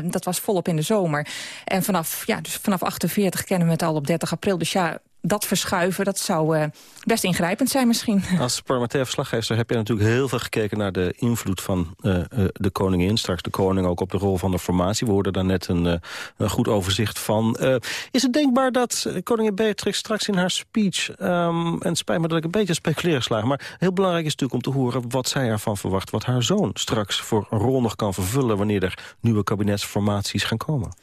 Speaker 11: dat was volop in de zomer. En vanaf, ja, dus vanaf 48 kennen we het al op 30 april. Dus ja, dat verschuiven, dat zou uh, best ingrijpend zijn misschien.
Speaker 10: Als parlementair verslaggever heb je natuurlijk heel veel gekeken... naar de invloed van uh, uh, de koningin. Straks de koning ook op de rol van de formatie. We hoorden daar net een, een goed overzicht van. is het denkbaar dat koningin Beatrix straks in haar speech... Um, en spijt me dat ik een beetje speculeren slaag... maar heel belangrijk is natuurlijk om te horen wat zij ervan verwacht... wat haar zoon straks voor een rol nog kan vervullen... wanneer er nieuwe kabinetsformaties gaan komen?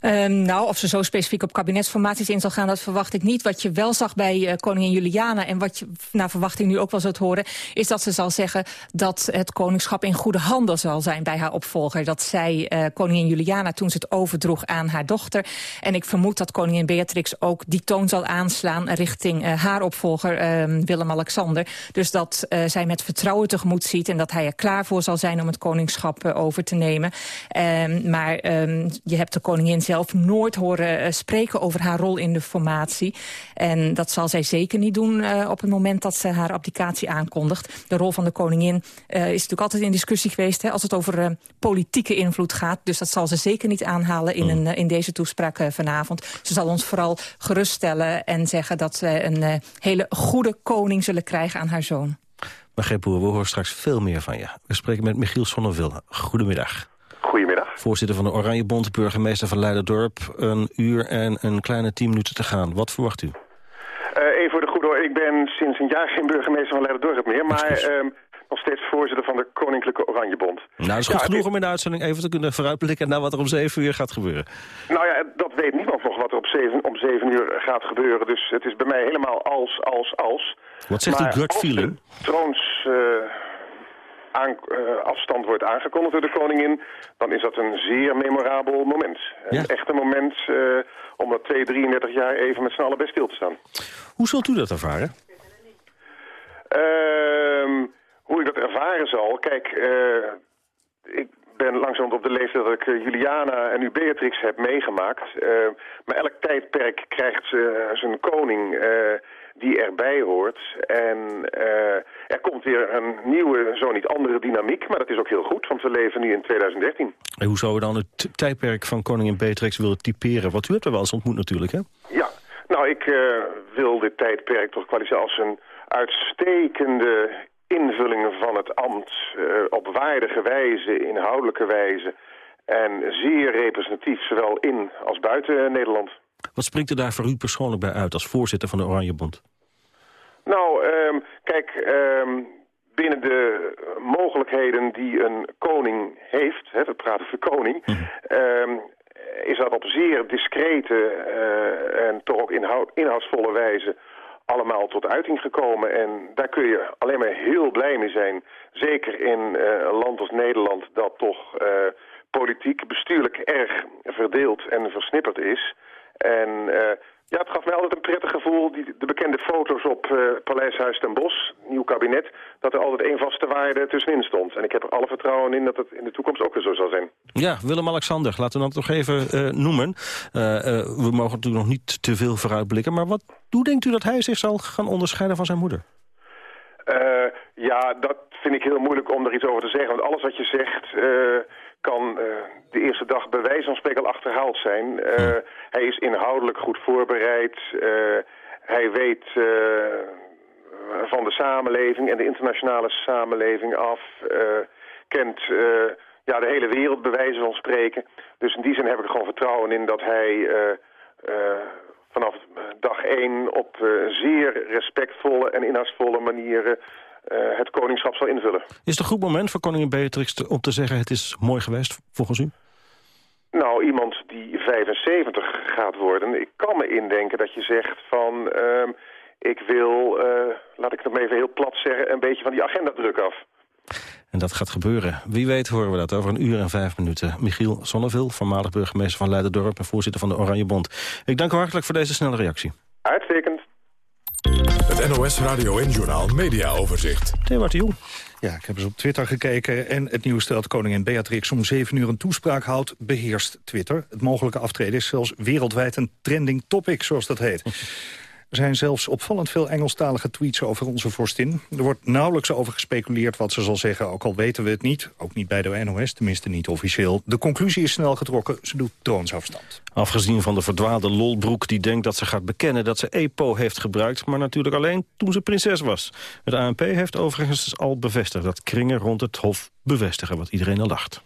Speaker 11: Um, nou, of ze zo specifiek op kabinetsformaties in zal gaan... dat verwacht ik niet. Wat je wel zag bij uh, koningin Juliana... en wat je naar verwachting nu ook wel zult horen... is dat ze zal zeggen dat het koningschap in goede handen zal zijn bij haar opvolger. Dat zij, uh, koningin Juliana, toen ze het overdroeg aan haar dochter. En ik vermoed dat koningin Beatrix ook die toon zal aanslaan... richting uh, haar opvolger, Willem-Alexander. Dus dat zij met vertrouwen tegemoet ziet... en dat hij er klaar voor zal zijn om het koningschap over te nemen. Ehm, maar um, je hebt de koningin zelf nooit horen spreken over haar rol in de formatie. En dat zal zij zeker niet doen uh, op het moment dat ze haar abdicatie aankondigt. De rol van de koningin uh, is natuurlijk altijd in discussie geweest... Hè, als het over uh, politieke invloed gaat. Dus dat zal ze zeker niet aanhalen in, een, in deze toespraak vanavond. Ze zal ons vooral geruststellen en zeggen dat we een hele goede koning zullen krijgen aan haar zoon.
Speaker 10: Margreet Boer, we horen straks veel meer van je. We spreken met Michiel Sonneville. Goedemiddag.
Speaker 44: Goedemiddag.
Speaker 10: Voorzitter van de Oranje Bond, burgemeester van Leiderdorp. Een uur en een kleine tien minuten te gaan. Wat verwacht u?
Speaker 44: Uh, even voor de goede orde, ik ben sinds een jaar geen burgemeester van Leiderdorp meer, maar uh, nog steeds voorzitter van de Koninklijke Oranjebond.
Speaker 10: Nou, dat is goed ja, genoeg om in de uitzending even te kunnen vooruitblikken naar wat er om zeven uur gaat gebeuren.
Speaker 44: Nou ja, dat weet niemand nog wat er op zeven, om zeven uur gaat gebeuren. Dus het is bij mij helemaal als, als, als.
Speaker 10: Wat zegt
Speaker 44: maar
Speaker 10: uw gut feeling?
Speaker 44: Troons... Uh, aan, uh, afstand wordt aangekondigd door de koningin... dan is dat een zeer memorabel moment.
Speaker 10: Ja.
Speaker 44: Een echte moment uh, om dat 2, 33 jaar even met z'n allen bij stil te staan.
Speaker 10: Hoe zult u dat ervaren?
Speaker 44: Uh, hoe ik dat ervaren zal? Kijk, uh, ik ben langzaam op de leeftijd dat ik eh, Juliana en nu Beatrix heb meegemaakt. Uh, maar elk tijdperk krijgt uh, zijn koning die erbij hoort. En er komt weer een nieuwe, zo niet andere dynamiek. Maar dat is ook heel goed, want we leven nu in 2013.
Speaker 10: En hoe zouden we dan het tijdperk van koningin Beatrix willen typeren? Want u hebt er wel eens ontmoet natuurlijk, hè?
Speaker 44: Ja, nou ik wil dit tijdperk toch kwalificeren als een uitstekende invulling van het ambt uh, op waardige wijze, inhoudelijke wijze en zeer representatief, zowel in als buiten Nederland.
Speaker 10: Wat springt er daar voor u persoonlijk bij uit als voorzitter van de Oranjebond?
Speaker 44: Nou, um, kijk, um, binnen de mogelijkheden die een koning heeft, hè, we praten over koning, um, is dat op zeer discrete uh, en toch ook inhoud, inhoudsvolle wijze allemaal tot uiting gekomen. En daar kun je alleen maar heel blij mee zijn. Zeker in uh, een land als Nederland dat toch uh, politiek bestuurlijk erg verdeeld en versnipperd is. En uh, ja, het gaf mij altijd een prettig gevoel, die, de bekende foto's op uh, Paleishuis ten Bosch, nieuw kabinet, dat er altijd één vaste waarde tussenin stond. En ik heb er alle vertrouwen in dat het in de toekomst ook weer zo zal zijn.
Speaker 10: Ja, Willem-Alexander, laten we dat toch even uh, noemen. We mogen natuurlijk nog niet te veel vooruitblikken, maar wat, hoe denkt u dat hij zich zal gaan onderscheiden van zijn moeder?
Speaker 44: ja, dat vind ik heel moeilijk om er iets over te zeggen, want alles wat je zegt kan uh, de eerste dag bij wijze van spreken al achterhaald zijn. Uh, hij is inhoudelijk goed voorbereid. Uh, hij weet van de samenleving en de internationale samenleving af. kent ja, de hele wereld bij wijze van spreken. Dus in die zin heb ik er gewoon vertrouwen in dat hij vanaf dag één op zeer respectvolle en inhoudsvolle manieren uh, het koningschap zal invullen.
Speaker 10: Is het een goed moment voor koningin Beatrix te, om te zeggen... het is mooi geweest, volgens u?
Speaker 44: Nou, iemand die 75 gaat worden... ik kan me indenken dat je zegt van... Uh, ik wil, uh, laat ik het maar even heel plat zeggen... een beetje van die agendadruk af.
Speaker 10: En dat gaat gebeuren. Wie weet horen we dat over een uur en vijf minuten. Michiel Zonneville, voormalig burgemeester van Leiderdorp... en voorzitter van de Oranje Bond. Ik dank u hartelijk voor deze snelle reactie.
Speaker 44: Uitstekend.
Speaker 1: Het NOS Radio en Journal Media Overzicht.
Speaker 10: Theewart Jong.
Speaker 45: Ja, ik heb eens op Twitter gekeken en het nieuws stelt koningin Beatrix om zeven uur een toespraak houdt, beheerst Twitter. Het mogelijke aftreden is zelfs wereldwijd een trending topic, zoals dat heet. Er zijn zelfs opvallend veel Engelstalige tweets over onze vorstin. Er wordt nauwelijks over gespeculeerd wat ze zal zeggen, ook al weten we het niet. Ook niet bij de NOS, tenminste niet officieel. De conclusie is snel getrokken, ze doet troonsafstand.
Speaker 10: Afgezien van de verdwaalde lolbroek die denkt dat ze gaat bekennen dat ze EPO heeft gebruikt, maar natuurlijk alleen toen ze prinses was. Het ANP heeft overigens al bevestigd dat kringen rond het hof bevestigen wat iedereen al dacht.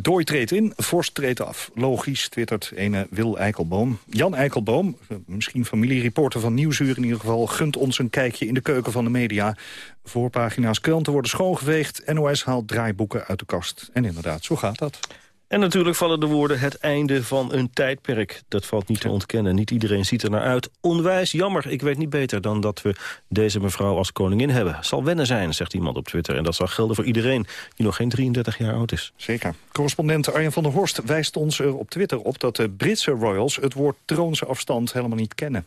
Speaker 45: Dooi treedt in, Vorst treedt af. Logisch, twittert ene Wil Eikelboom. Jan Eikelboom, misschien familiereporter van Nieuwsuur in ieder geval... gunt ons een kijkje in de keuken van de media. Voorpagina's kranten worden schoongeveegd. NOS haalt draaiboeken uit de kast. En inderdaad, zo gaat dat.
Speaker 10: En natuurlijk vallen de woorden het einde van een tijdperk. Dat valt niet te ontkennen. Niet iedereen ziet er naar uit. Onwijs jammer. Ik weet niet beter dan dat we deze mevrouw als koningin hebben. Zal wennen zijn, zegt iemand op Twitter. En dat zal gelden voor iedereen die nog geen 33 jaar oud is.
Speaker 45: Zeker. Correspondent Arjen van der Horst wijst ons er op Twitter op... dat de Britse royals het woord troonsafstand helemaal niet kennen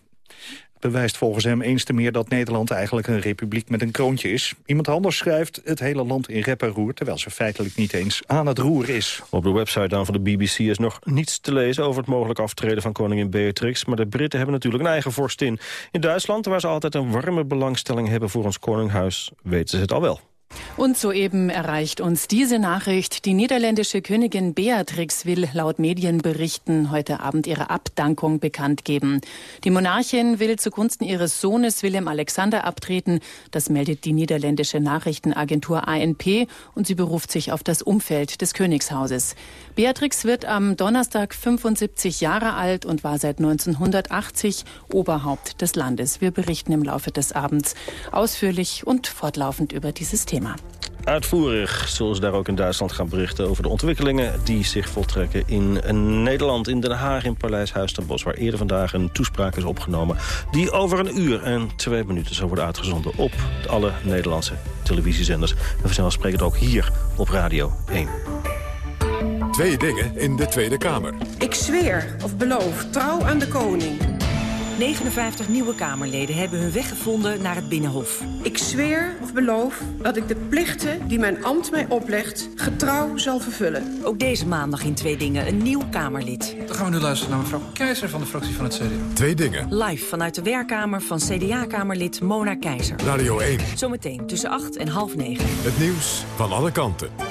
Speaker 45: bewijst volgens hem eens te meer dat Nederland eigenlijk een republiek met een kroontje is. Iemand anders schrijft het hele land in rep en roer, terwijl ze feitelijk niet eens aan het roer is.
Speaker 10: Op de website van de BBC is nog niets te lezen over het mogelijk aftreden van koningin Beatrix, maar de Britten hebben natuurlijk een eigen vorstin. In Duitsland, waar ze altijd een warme belangstelling hebben voor ons koninghuis, weten ze het al wel.
Speaker 46: Und soeben erreicht uns diese Nachricht. Die niederländische Königin Beatrix will laut Medienberichten heute Abend ihre Abdankung bekannt geben. Die Monarchin will zugunsten ihres Sohnes Willem Alexander abtreten. Das meldet die niederländische Nachrichtenagentur ANP und sie beruft sich auf das Umfeld des Königshauses. Beatrix wird am Donnerstag 75 Jahre alt und war seit 1980 Oberhaupt des Landes. Wir berichten im Laufe des Abends ausführlich und fortlaufend über dieses Thema.
Speaker 10: Uitvoerig zullen ze daar ook in Duitsland gaan berichten over de ontwikkelingen die zich voltrekken in Nederland, in Den Haag, in Paleis Huis waar eerder vandaag een toespraak is opgenomen die over een uur en twee minuten zal worden uitgezonden op alle Nederlandse televisiezenders. En vanzelfsprekend ook hier op Radio 1.
Speaker 1: Twee dingen in de Tweede Kamer.
Speaker 47: Ik zweer of beloof trouw aan de koning 59 nieuwe Kamerleden hebben hun weg gevonden naar het Binnenhof.
Speaker 48: Ik zweer of beloof dat ik de plichten die mijn ambt mij oplegt... getrouw zal vervullen.
Speaker 47: Ook deze maandag in Twee Dingen een nieuw Kamerlid.
Speaker 49: Dan gaan we nu luisteren naar mevrouw Keizer van de fractie van het CDA.
Speaker 1: Twee Dingen.
Speaker 47: Live vanuit de werkkamer van CDA-kamerlid Mona Keizer.
Speaker 1: Radio 1.
Speaker 47: Zometeen tussen 8 en half 9.
Speaker 1: Het nieuws van alle kanten.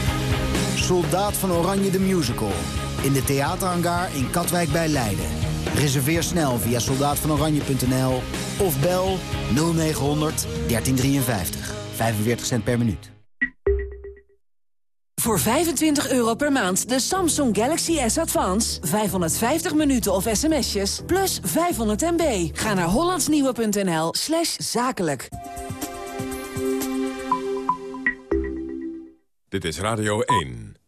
Speaker 50: Soldaat van Oranje de Musical. In de theaterhangar in Katwijk bij Leiden. Reserveer snel via soldaatvanoranje.nl of bel 0900 1353. 45 cent per minuut.
Speaker 51: Voor 25 euro per maand de Samsung Galaxy S Advance. 550 minuten of sms'jes, plus 500 MB. Ga naar hollandsnieuwe.nl slash zakelijk.
Speaker 1: Dit is Radio 1.